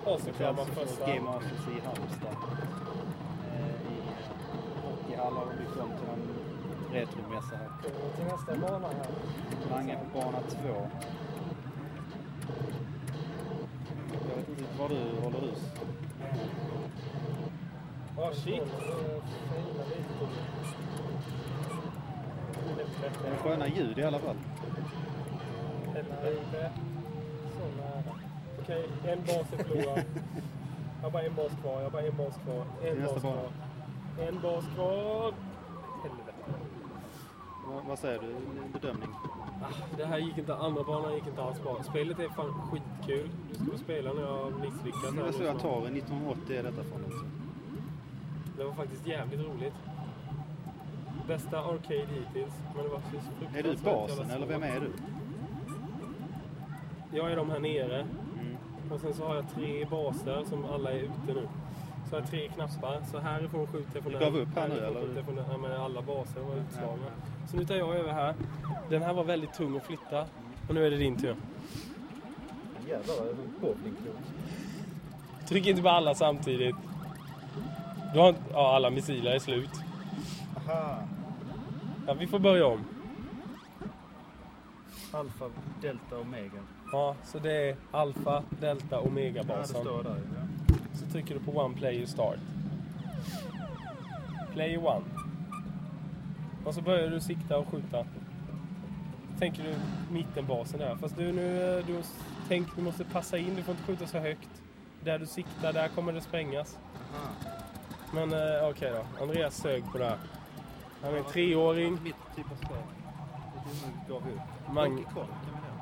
Och så kör man första. Game Masters i Halmstad. Eh, I hockeyhallar och byggt om till en retromässa här. Till nästa bana här. Mange på bana två. Jag vet inte var du håller hus. Åh shit! Det är sköna ljud i alla fall. Helvete. Så nära. Okej, en bas är förlorad. Jag har bara en bas kvar, jag har bara en bas kvar. En bas kvar. En bas kvar. Helvete. Vad, vad säger du? Bedömning? Ah, Det här gick inte, andra banan gick inte alls bra. Spelet är fan skitkul. Du ska få spela när jag här det nu står snart. Atari 1980 är detta från alltså. Det var faktiskt jävligt roligt. Bästa arcade hittills. Men det var så Är du basen eller vem är du? Jag är de här nere. Mm. Och sen så har jag tre baser som alla är ute nu. Så jag har tre knappar. Så härifrån skjuter jag från Du den. gav upp här nu, eller? från den. Ja, men alla baser var utslagna. Så nu tar jag över här. Den här var väldigt tung att flytta. Och nu är det din tur. Jävlar vad. Tryck inte på alla samtidigt. Du har, ja, alla missiler är slut. Aha! Ja, vi får börja om. Alfa, delta, omega. Ja, så det är alfa, delta, omega Ja, det står där. Ja. Så trycker du på one player start. Player one. Och så börjar du sikta och skjuta. tänker du mittenbasen där. Fast du, nu, du, tänk, du måste passa in, du får inte skjuta så högt. Där du siktar, där kommer det sprängas. Men eh, okej då, Andreas sög på det här. Han är en treåring. Mitt typ av spel. Det gav upp. Mang- Donkey Kong kan man göra.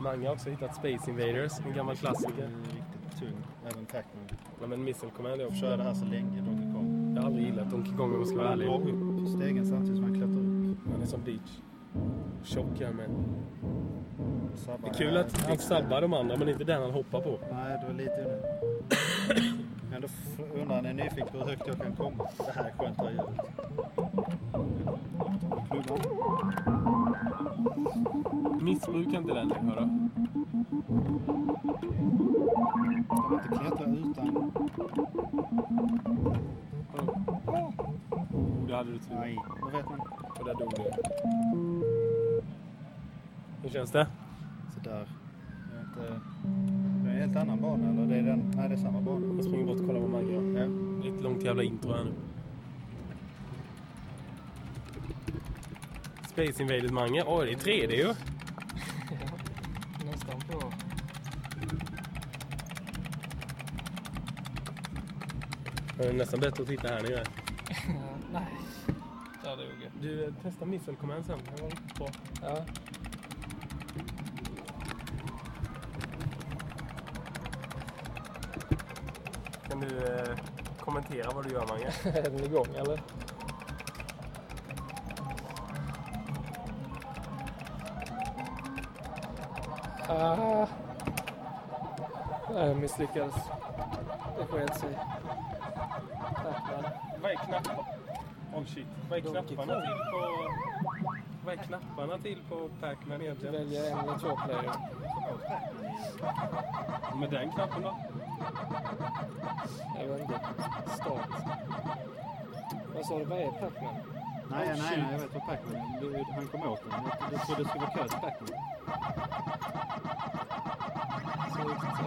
Mange har också hittat Space Invaders, en gammal klassiker. Riktigt tung. Även Pac-Man. Men Missile Command är också... Kör det här så länge, Donkey Kong. Jag har aldrig gillat Donkey Kong om jag ska vara ärlig. drar upp stegen samtidigt som man klättrar upp. Han är som Beach. Tjock är han med. Sabbar Det är kul att han sabbar de andra, men inte den han hoppar på. Nej, det var lite. Men då undrar han är nyfiken på hur högt jag kan komma. Det här är skönt att ha ljudet. Missbruka inte den, jag höra. Jag vill inte klättra utan... Oh, det hade du tur. Nej, då vet man. Och där dog du. Hur känns det? Sådär. Helt annan bana eller? Det är den... Nej, det är samma bana. Jag springer bort och kollar på Magge. då. Ja. Det är ett långt jävla intro här nu. Space Invaders Mange. Oj, det är 3D ju. Nästan på. Det är nästan bättre att titta här nere. Nej. Där dog jag. Du, eh, testa Missile Command sen. Det var riktigt bra. Ja. Du eh, kommentera vad du gör, Mange? Är den igång eller? Ah. Jag misslyckades. Det sket sig. Vad är knapparna? Oh shit. Vad är knapparna till på... Vad är knapparna till på Pac-Man Du egentligen? väljer en eller två player. Med den knappen då? Jag vet inte. Start. Vad sa du? Vad är Pac-Man? Nej, nej, nej, jag vet vad Pac-Man är. Han kom åt den. Jag- trodde det skulle vara till Pac-Man.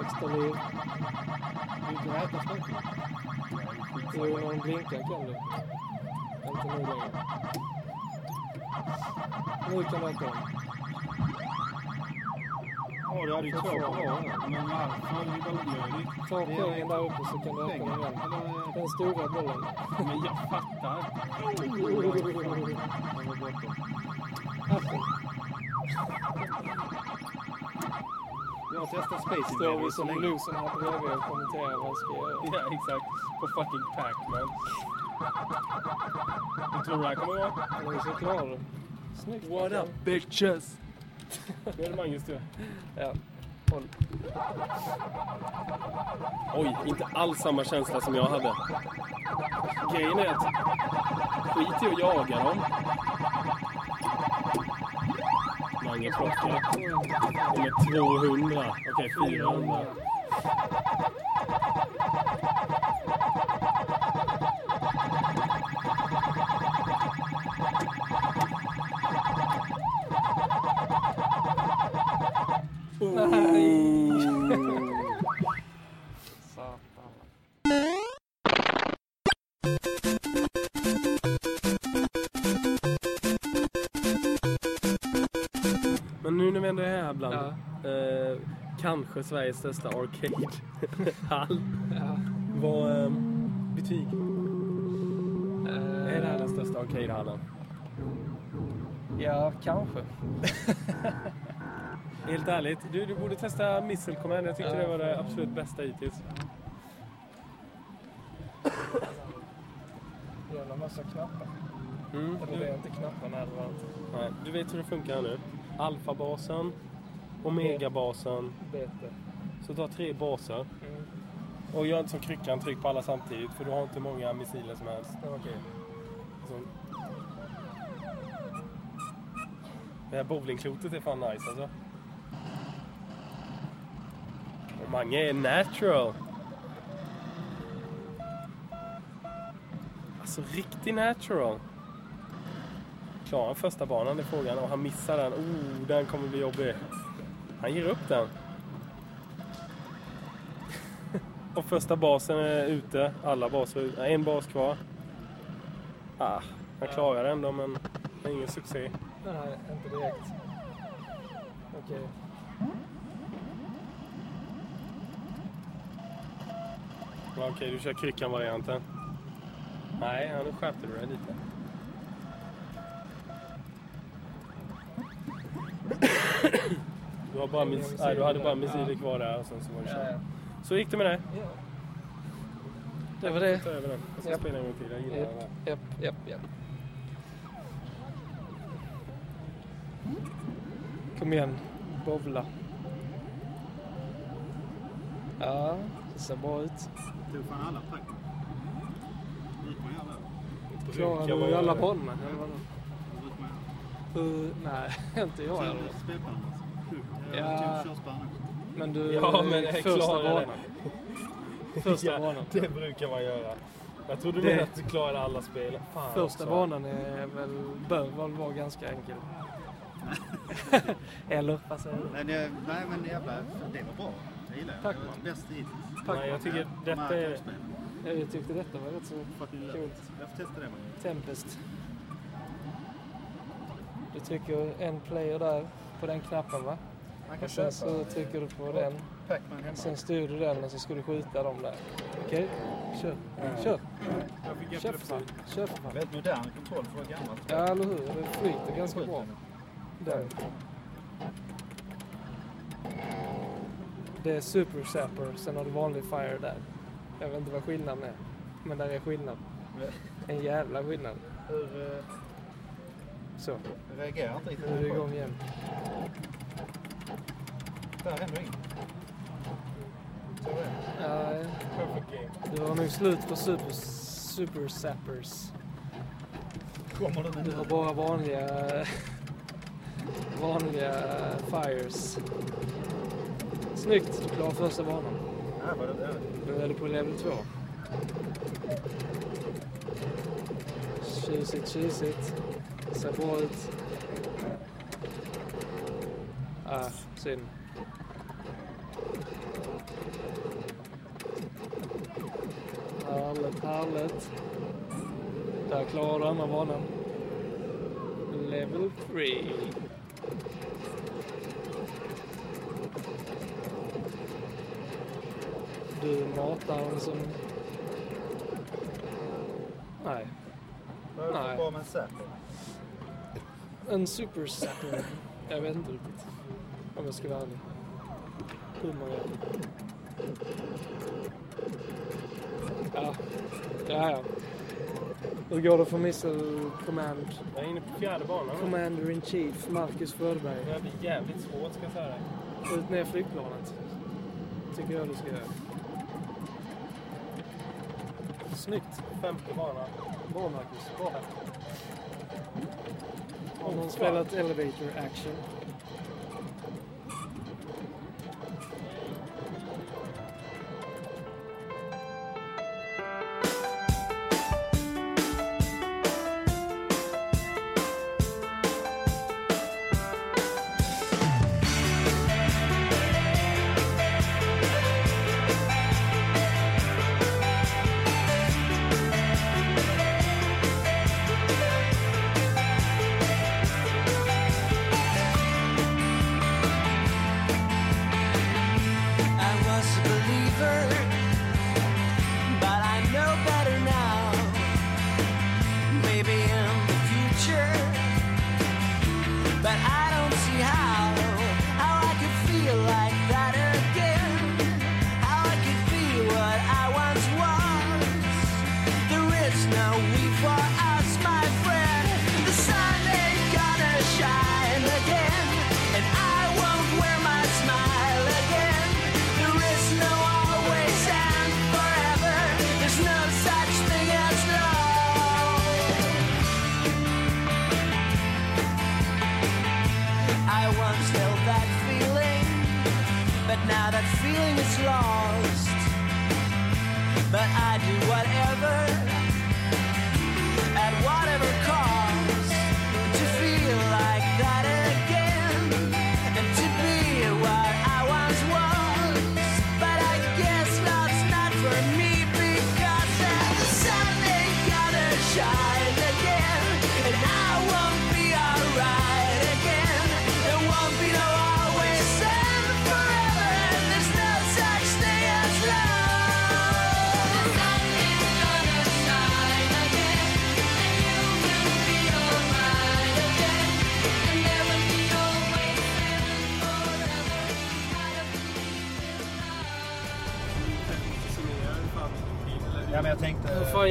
Extra liv. Vill du äta Pac-Man? Jo, när de blinkar kan du. Inte nu längre. Nu kan du äta dem. Du hade ju två på var. Men varför? Det är bara onödigt. Ta poängen där uppe så kan du öppna den igen. Den stora bollen. Men jag fattar. Jag testar Space Står vi så som losen här bredvid och kommenterar vad jag ska göra. Ja, exakt. På fucking Pac-Man. Hur tror du det här kommer gå? Nu så klarar du. Snyggt. What up bitches? Nu är det Manges tur. Ja. Håll. Oj, inte alls samma känsla som jag hade. Grejen är att skit i att jaga dem. Mange plockar. De är 200. Okej, 400. Kanske Sveriges största arcade-hall. Ja. Vad eh, betyg? Eh, Är det här den största arcadehallen? Ja, kanske. Helt ärligt, du, du borde testa Missile Command. Jag tyckte Ja. det var det absolut bästa hittills. Jävla massa knappar. Mm, Eller det är inte knapparna överallt. nej, du vet hur det funkar nu. Alfabasen, Omegabasen. Bete. Så ta tre baser. Mm. Och gör inte som kryckan, tryck på alla samtidigt. För du har inte många missiler som helst. Okej. Så. Det här bowlingklotet är fan nice alltså. Och Mange är natural. Alltså riktig natural. Klarar han första banan, är frågan. Och han missar den. Oh, den kommer bli jobbig. Han ger upp den. Och första basen är ute. Alla baser är ute. En bas kvar. Ah, han klarar det ändå men det är ingen succé. Nej, inte direkt. Okej. Ja, Okej, du kör kryckan-varianten. Nej, ja, nu skärpte du dig lite. Du, har bara mis- nej, du hade bara missiler kvar där och sen så var det Ja, kört. ja. Så gick det med det. Ja. Det var det. Ta över den. Jag ska Japp. spela en gång till. Jag gillar den här. Japp, japp, japp. Kom igen, bovla. Ja, det ser bra ut. Tog fan alla pack. Klarar du alla göra? Uh, nej, inte jag. Heller. Alltså. Ja. Jag tog körsbären också. Men du, Ja, men jag första klarar det. banan. Första Ja, banan. Det brukar man göra. Jag trodde du menade att du klarade alla spel. Fan Första också. banan är väl, bör väl vara ganska enkel. Eller vad säger du? Nej, det, nej men jävlar, det var bra. Jag gillar det. Tack, det. var. Bäst hittills. Nej, jag tycker detta är... Jag tyckte detta var rätt så Fucking coolt. Jag får testa det man. Tempest. Du trycker en player där på den knappen va? Man kan Och sen så trycker du på den. Sen styr du den och så ska du skjuta dem där. Okej? Kör. Kör. jag Kör för fan. Kör för fan. Väldigt modern kontroll för att vara gammalt. Ja, eller hur? Det flyter ganska bra. Där. Det är Super Zapper, sen har du vanlig Fire där. Jag vet inte vad skillnaden är. Men där är skillnad. En jävla skillnad. Hur eh, Så, reagerar inte riktigt nu är det igång igen. Där händer inget. Det. Ja, Perfect game. du har nog slut på Super, super. Kommer de Du har bara vanliga... Vanliga Fires. Snyggt, du klarar första banan. Vad det. Nu är du på level 2. Tjusigt, tjusigt. Ser bra ut. Ah, synd. Härligt, härligt. Där klarar du andra banan. Level 3. Du matar en som... Nej. Vad är det för en Zapper? En super zapper. Jag vet inte riktigt. Om jag ska vara ärlig. Hur man gör. Ja. Ja, ja. Hur går det för Missile Command? Jag är inne på fjärde banan. Commander in Chief, Marcus Förberg. Det blir jävligt svårt ska jag säga dig. Skjut ner flygplanet. Tycker jag du ska göra. Snyggt. Femte banan. Bra Marcus. Bra. Har någon spelat Elevator Action?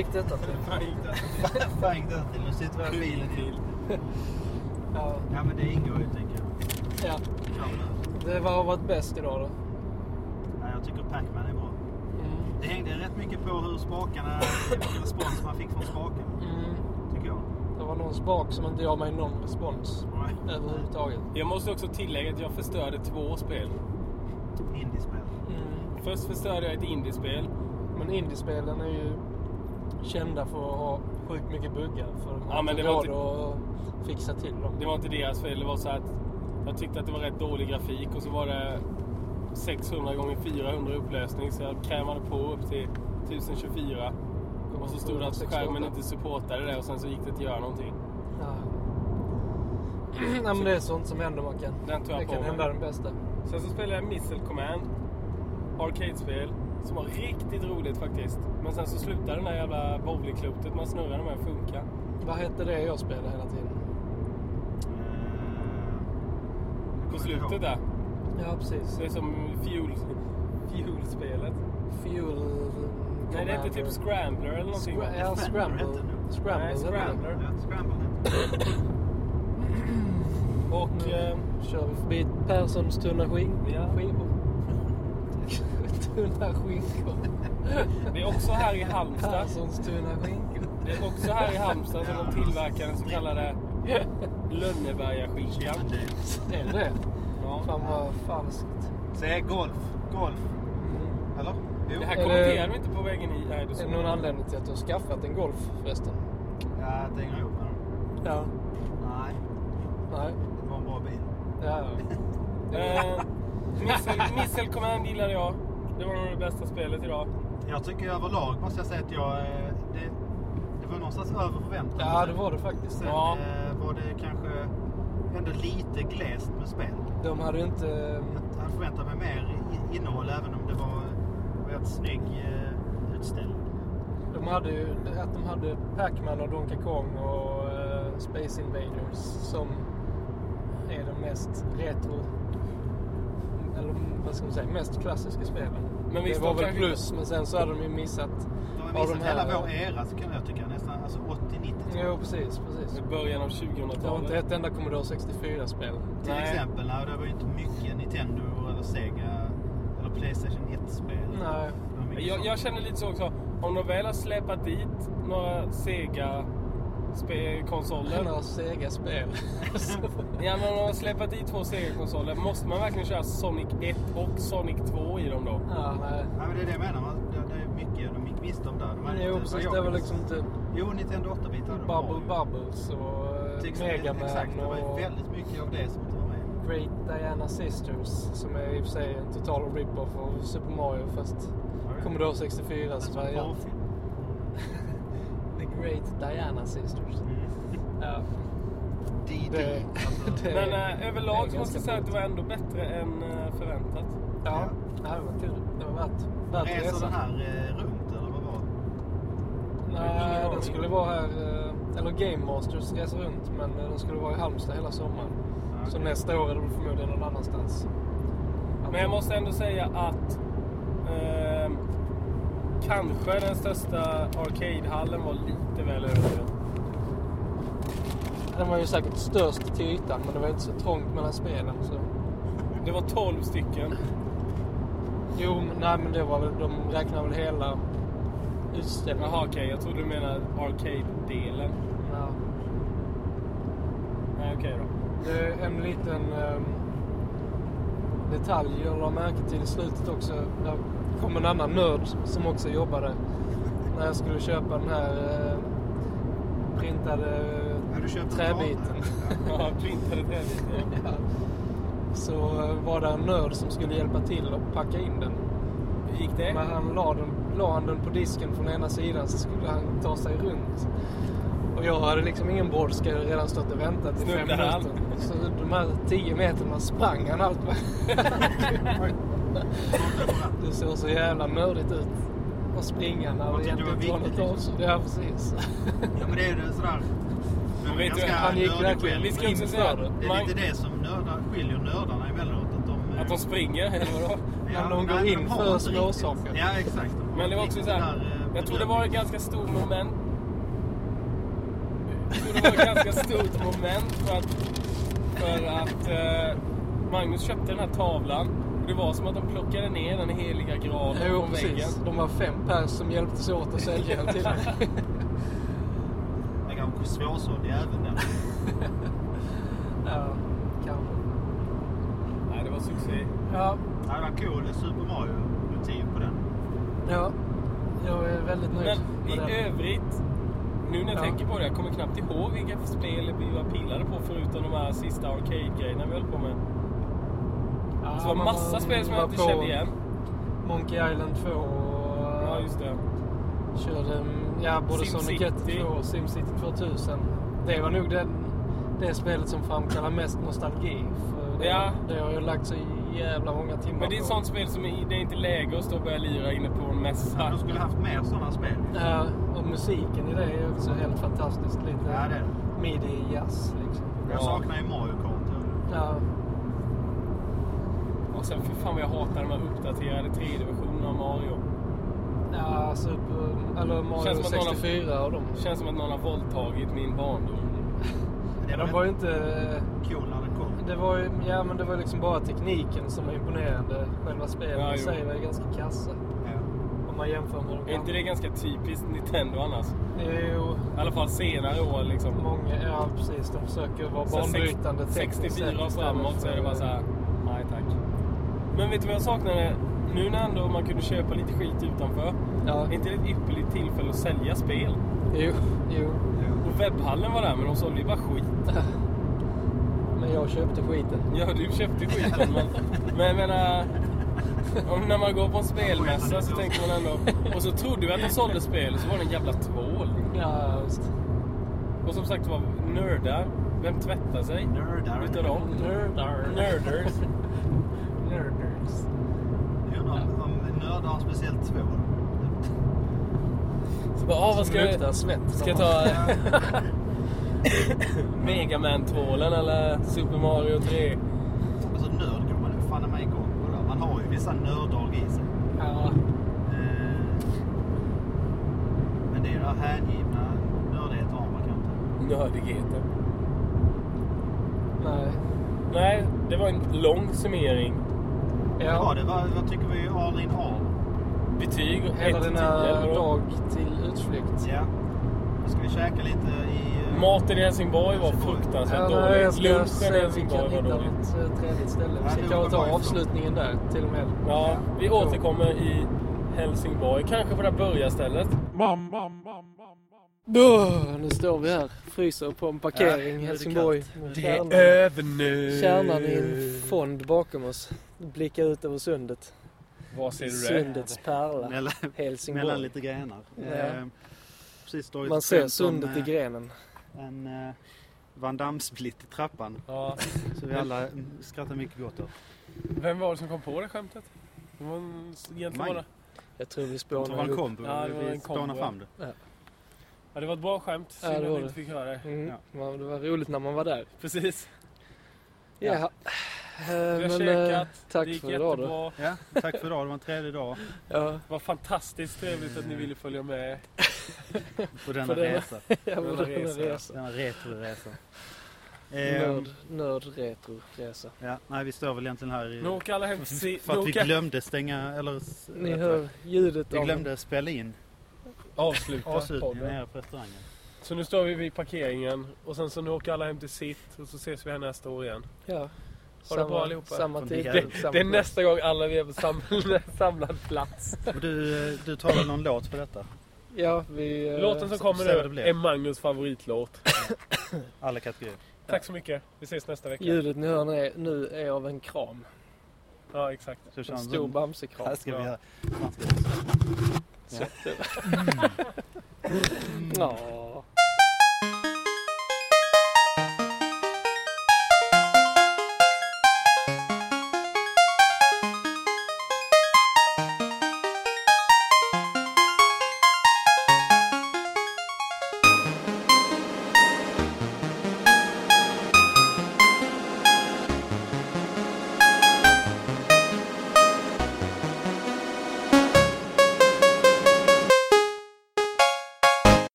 Gick detta till? fan gick det? fan gick det till? Nu sitter vi här i bilen till. Ja. Ja, men det ingår ju, tänker jag. ja. Det var har varit bäst idag då? Ja, jag tycker Pac-Man är bra. Mm. Det hängde rätt mycket på hur spakarna, vilken respons man fick från spaken. Mm. Tycker jag. Det var någon spak som inte gav mig någon respons Nej. överhuvudtaget. Jag måste också tillägga att jag förstörde två spel. Indiespel. Mm. Först förstörde jag ett indiespel. Men indiespelen är ju kända för att ha sjukt mycket buggar. För de har Ja, men inte det var råd att fixa till dem. Det var inte deras fel. Det var så att jag tyckte att det var rätt dålig grafik och så var det 600 gånger 400 upplösning så jag krämade på upp till 1024. Och så stod det att skärmen inte supportade det och sen så gick det inte att göra någonting. Ja. Nej, men det är sånt som händer Mackan. Den tog jag Det på kan mig. hända den bästa. Sen så spelade jag Missile Command. Arcade-spel. Som var riktigt roligt faktiskt. Men sen så slutade den där jävla bowlingklotet man snurrade med funka. Vad hette det jag spelade hela tiden? På slutet där. Ja, precis. Det är som Fuel... Fuel-spelet. Fuel... Nej, det heter typ Scrambler eller någonting. Scra- ja, Scramble. Scramble. Nej, det. Scrambler. Ja, Scramble. Och... Eh, kör vi förbi Perssons tunna skin- Ja. Tunna skinkor. det är också här i Halmstad. Perssons tunna skinkor. Det är också här i Halmstad som de tillverkar den så kallade Lönnebergaskinkan. Är det det? Ja. Fan vad falskt. Säg golf. Golf. Eller? Jo. Det här kommenterar vi inte på vägen hit. Nej, det Är det någon anledning till att du har skaffat en Golf förresten? Ja, det hänger ihop med dem. Ja. Nej, Nej. det var en bra bil. Ja, ja. Missile Command gillade jag. Det var nog det bästa spelet idag. Jag tycker överlag måste jag säga att jag... eh, Det, det var någonstans över förväntan. ja, det var det faktiskt. Sen Ja. eh, var det kanske ändå lite glest med spel. De hade inte... Jag hade förväntat mig mer i- innehåll även om det var en rätt snygg eh, utställning. De hade ju att de hade Pac-Man och Donkey Kong och Space Invaders som är de mest retro... Vad ska man säga? Mest klassiska spelen. Men visst, det var väl plus, men sen så hade de ju missat... De har Av missat de här- hela vår era så kan jag tycka. Nästan alltså 80-90 Jo, precis, precis. I början av Det var inte 2000-talet. ett enda Commodore 64-spel. Till Nej. exempel, nej, det var ju inte mycket Nintendo eller Sega eller Playstation 1-spel. Nej. Jag, jag känner lite så också. Om de väl har släpat dit några Sega konsoler. Några Sega-spel. Ja, men om har släpat dit två Sega-konsoler. Måste man verkligen köra Sonic 1 och Sonic 2 i dem då? ja, nej. Ja, men det är det jag menar. Man, det, det är mycket de gick miste om där. De hade Jo, inte- precis. Det var liksom inte Jo, Nintendo 8-bit hade de bra Bubble ju. Bubbles och eh, Till Mega exempel, Exakt, det Man var ju och väldigt mycket av det som inte var med. Great Diana Sisters som är i och för sig en total rip-off av Super Mario fast Commodore 64 Som så variant. Great Diana Sisters. Ja, DD. det, Alltså, det Men äh, överlag måste jag säga att det var ändå bättre än äh, förväntat. Ja, ja, det var kul. Det var värt, värt Reser den här eh, runt eller vad var det? Nej, den skulle vara här, eh, eller Game Masters reser runt, men eh, den skulle vara i Halmstad hela sommaren. Så nästa år är det förmodligen någon annanstans. Men jag måste ändå säga att ehm, kanske den största arcadehallen var lite väl överdriven. Den var ju säkert störst till ytan, men det var inte så trångt mellan spelen. Så. Det var 12 stycken. Jo, men, nej, men det var väl, de räknar väl hela utställningen. Jaha okej, jag trodde du menade arcade-delen. Ja. Nej okej då. Det är en liten ehm, detalj jag la märke till i slutet också. Där kom en annan nörd som också jobbade. När jag skulle köpa den här eh, printade träbiten. Ja, printade träbiten. ja. Så eh, var det en nörd som skulle hjälpa till att packa in den. Hur gick det? Men han la, den, la han den på disken från ena sidan så skulle han ta sig runt. Och jag hade liksom ingen brådska, jag hade redan stått och väntat i fem minuter. Så de här tio meterna sprang han allt Det såg så jävla nördigt ut. Och springa när var egentligen inte var något avsåg. Ja, precis. Ja, men det är ju sådär... Men vet ganska han gick verkligen. Vi ska också säga det. Det är man, lite det som nördar, skiljer nördarna emellanåt. Att de, eh, att de springer, eller vadå? Men de går in för småsaker. Ja, exakt. Men det var också riktigt så här- det där, eh, Jag tror det var ett ganska stort moment. Jag tror det var ett ganska stort moment för att, för att eh, Magnus köpte den här tavlan. Det var som att de plockade ner den heliga graven Jo, från väggen. precis. De var fem pers som hjälptes åt att sälja den till mig. Det är kanske svårsåld även den. ja, kanske. Nej, det var succé. Ja, Ja, det var cool Super Mario-motiv på den. ja. Jag är väldigt nöjd Men med i den. övrigt, nu när jag Ja. tänker på det, jag kommer knappt ihåg vilka spel vi var pillade på förutom de här sista arcade-grejerna vi höll på med. Ja, Så det var massa spel som jag inte kände igen. Monkey Island 2 och Ja, just det. körde ja, både Sonic 1 SimCity. och 2 och SimCity 2000. Det var nog den, det spelet som framkallar mest nostalgi. För det, Ja. det har jag lagt så jävla många timmar Men det är ett sånt spel som är, det är inte läge att stå och börja lira inne på en mässa. De skulle haft mer sådana spel. Ja, och musiken i det är också helt fantastiskt. Lite Ja, det är det. midi-jazz liksom. Jag Ja. saknar ju Mario Kart. Ja, Och sen för fan vad jag hatar de här uppdaterade 3D-versionerna av Mario. ja Super, eller Mario Känns som att någon har- 64 och de. Känns som att någon har våldtagit min barndom. Det De var ju inte... cool när det kom. Det var ju, ja men det var liksom bara tekniken som var imponerande. Själva spelet Ja, i sig var ju ganska kassa. Ja. Om man jämför med de Är inte det ganska typiskt Nintendo annars? Jo, I alla fall senare år liksom. många, ja precis. De försöker vara banbrytande tekniskt 64 sett och framåt så är det bara så här. Men vet du vad jag saknade? Nu när ändå man kunde köpa lite skit utanför. Ja, Är inte det ett ypperligt tillfälle att sälja spel? jo, jo. Och webbhallen var där men de sålde ju bara skit. Men jag köpte skiten. Ja, du köpte skiten men, men jag menar... Om när man går på en spelmässa så tänker man ändå... Och så trodde vi att de sålde spel så var det en jävla tvål. Ja, just. Och som sagt var nördar. Vem tvättar sig? Nördar. Utav dem? Nördar. Nörders. Nörders. Jag undrar om- om nördar har speciellt tvål. Så bara, ah, vad ska jag... Svett. Ska jag ta Megaman-tvålen eller Super Mario 3? Alltså nörd går man fan man igång på det. Man har ju vissa nörddrag i sig. Ja, Eh, Men det är ju det här hängivna nördighet har man kanske inte. Nördigheten. nej. Nej, det var en lång summering. Ja, Ja, det var, vad tycker vi all in all? Betyg 1 hela till 10 denna dag till utflykt. Ja. Då ska vi käka lite i... eh, Maten i Helsingborg var fruktansvärt Ja, dålig. Lunchen i Helsingborg kan var hitta dålig. något eh, trevligt ställe. Vi ska var ta avslutningen där till och med. Ja, vi återkommer i Helsingborg. Kanske på det här börjarstället. Åh, nu står vi här. Fryser på en parkering Ja, i det är Helsingborg. Det är över nu. kärnan i en fond bakom oss. Blickar ut över sundet. Var ser du det? Sundets pärla. Mellan, Helsingborg. mellan lite grenar. Ja. Eh, precis Man ser sundet i eh, grenen. En uh, Van Damme-split i trappan. Ja. Så vi alla skrattar mycket gott åt. Vem var det som kom på det skämtet? Det var en, Jag tror vi Det var spånar en ihop. kombo. Ja, det var vi en kombo, ja. fram det. ja, det var ett bra skämt. Ja, Synd det att vi det. inte fick höra det. Mm. Ja. Ja, Det var roligt när man var där. Precis. Ja. Ja. Eh, Vi har Men käkat. eh, tack det gick för idag då. jättebra. Ja, tack för idag. Det var en trevlig dag Ja, Det var fantastiskt trevligt att ni ville följa med. på denna För denna- resa. Denna var denna resa. resa. Denna retroresa. Nörd, nörd, retro, resa. ja, nej, vi står väl egentligen här i, Nu åker alla hem till för att vi glömde stänga, eller Ni hör ljudet vi av glömde spela in avsluta avslutningen podden. nere på restaurangen. Så nu står vi vid parkeringen och sen så nu åker alla hem till sitt och så ses vi här nästa år igen. Ja. Ha det bra allihopa. Samma tid, det- Det, är nästa gång alla vi är på sam, samlad plats. Och du, du tar väl någon låt på detta? Ja, vi... eh, Låten som kommer nu är Magnus favoritlåt. Alla kategorier. Tack så mycket. Vi ses nästa vecka. Ljudet ni hör nu- nu är av en kram. Ja, exakt. Så En stor bamsekram. Här ska vi göra. Fan, ska vi- Ja.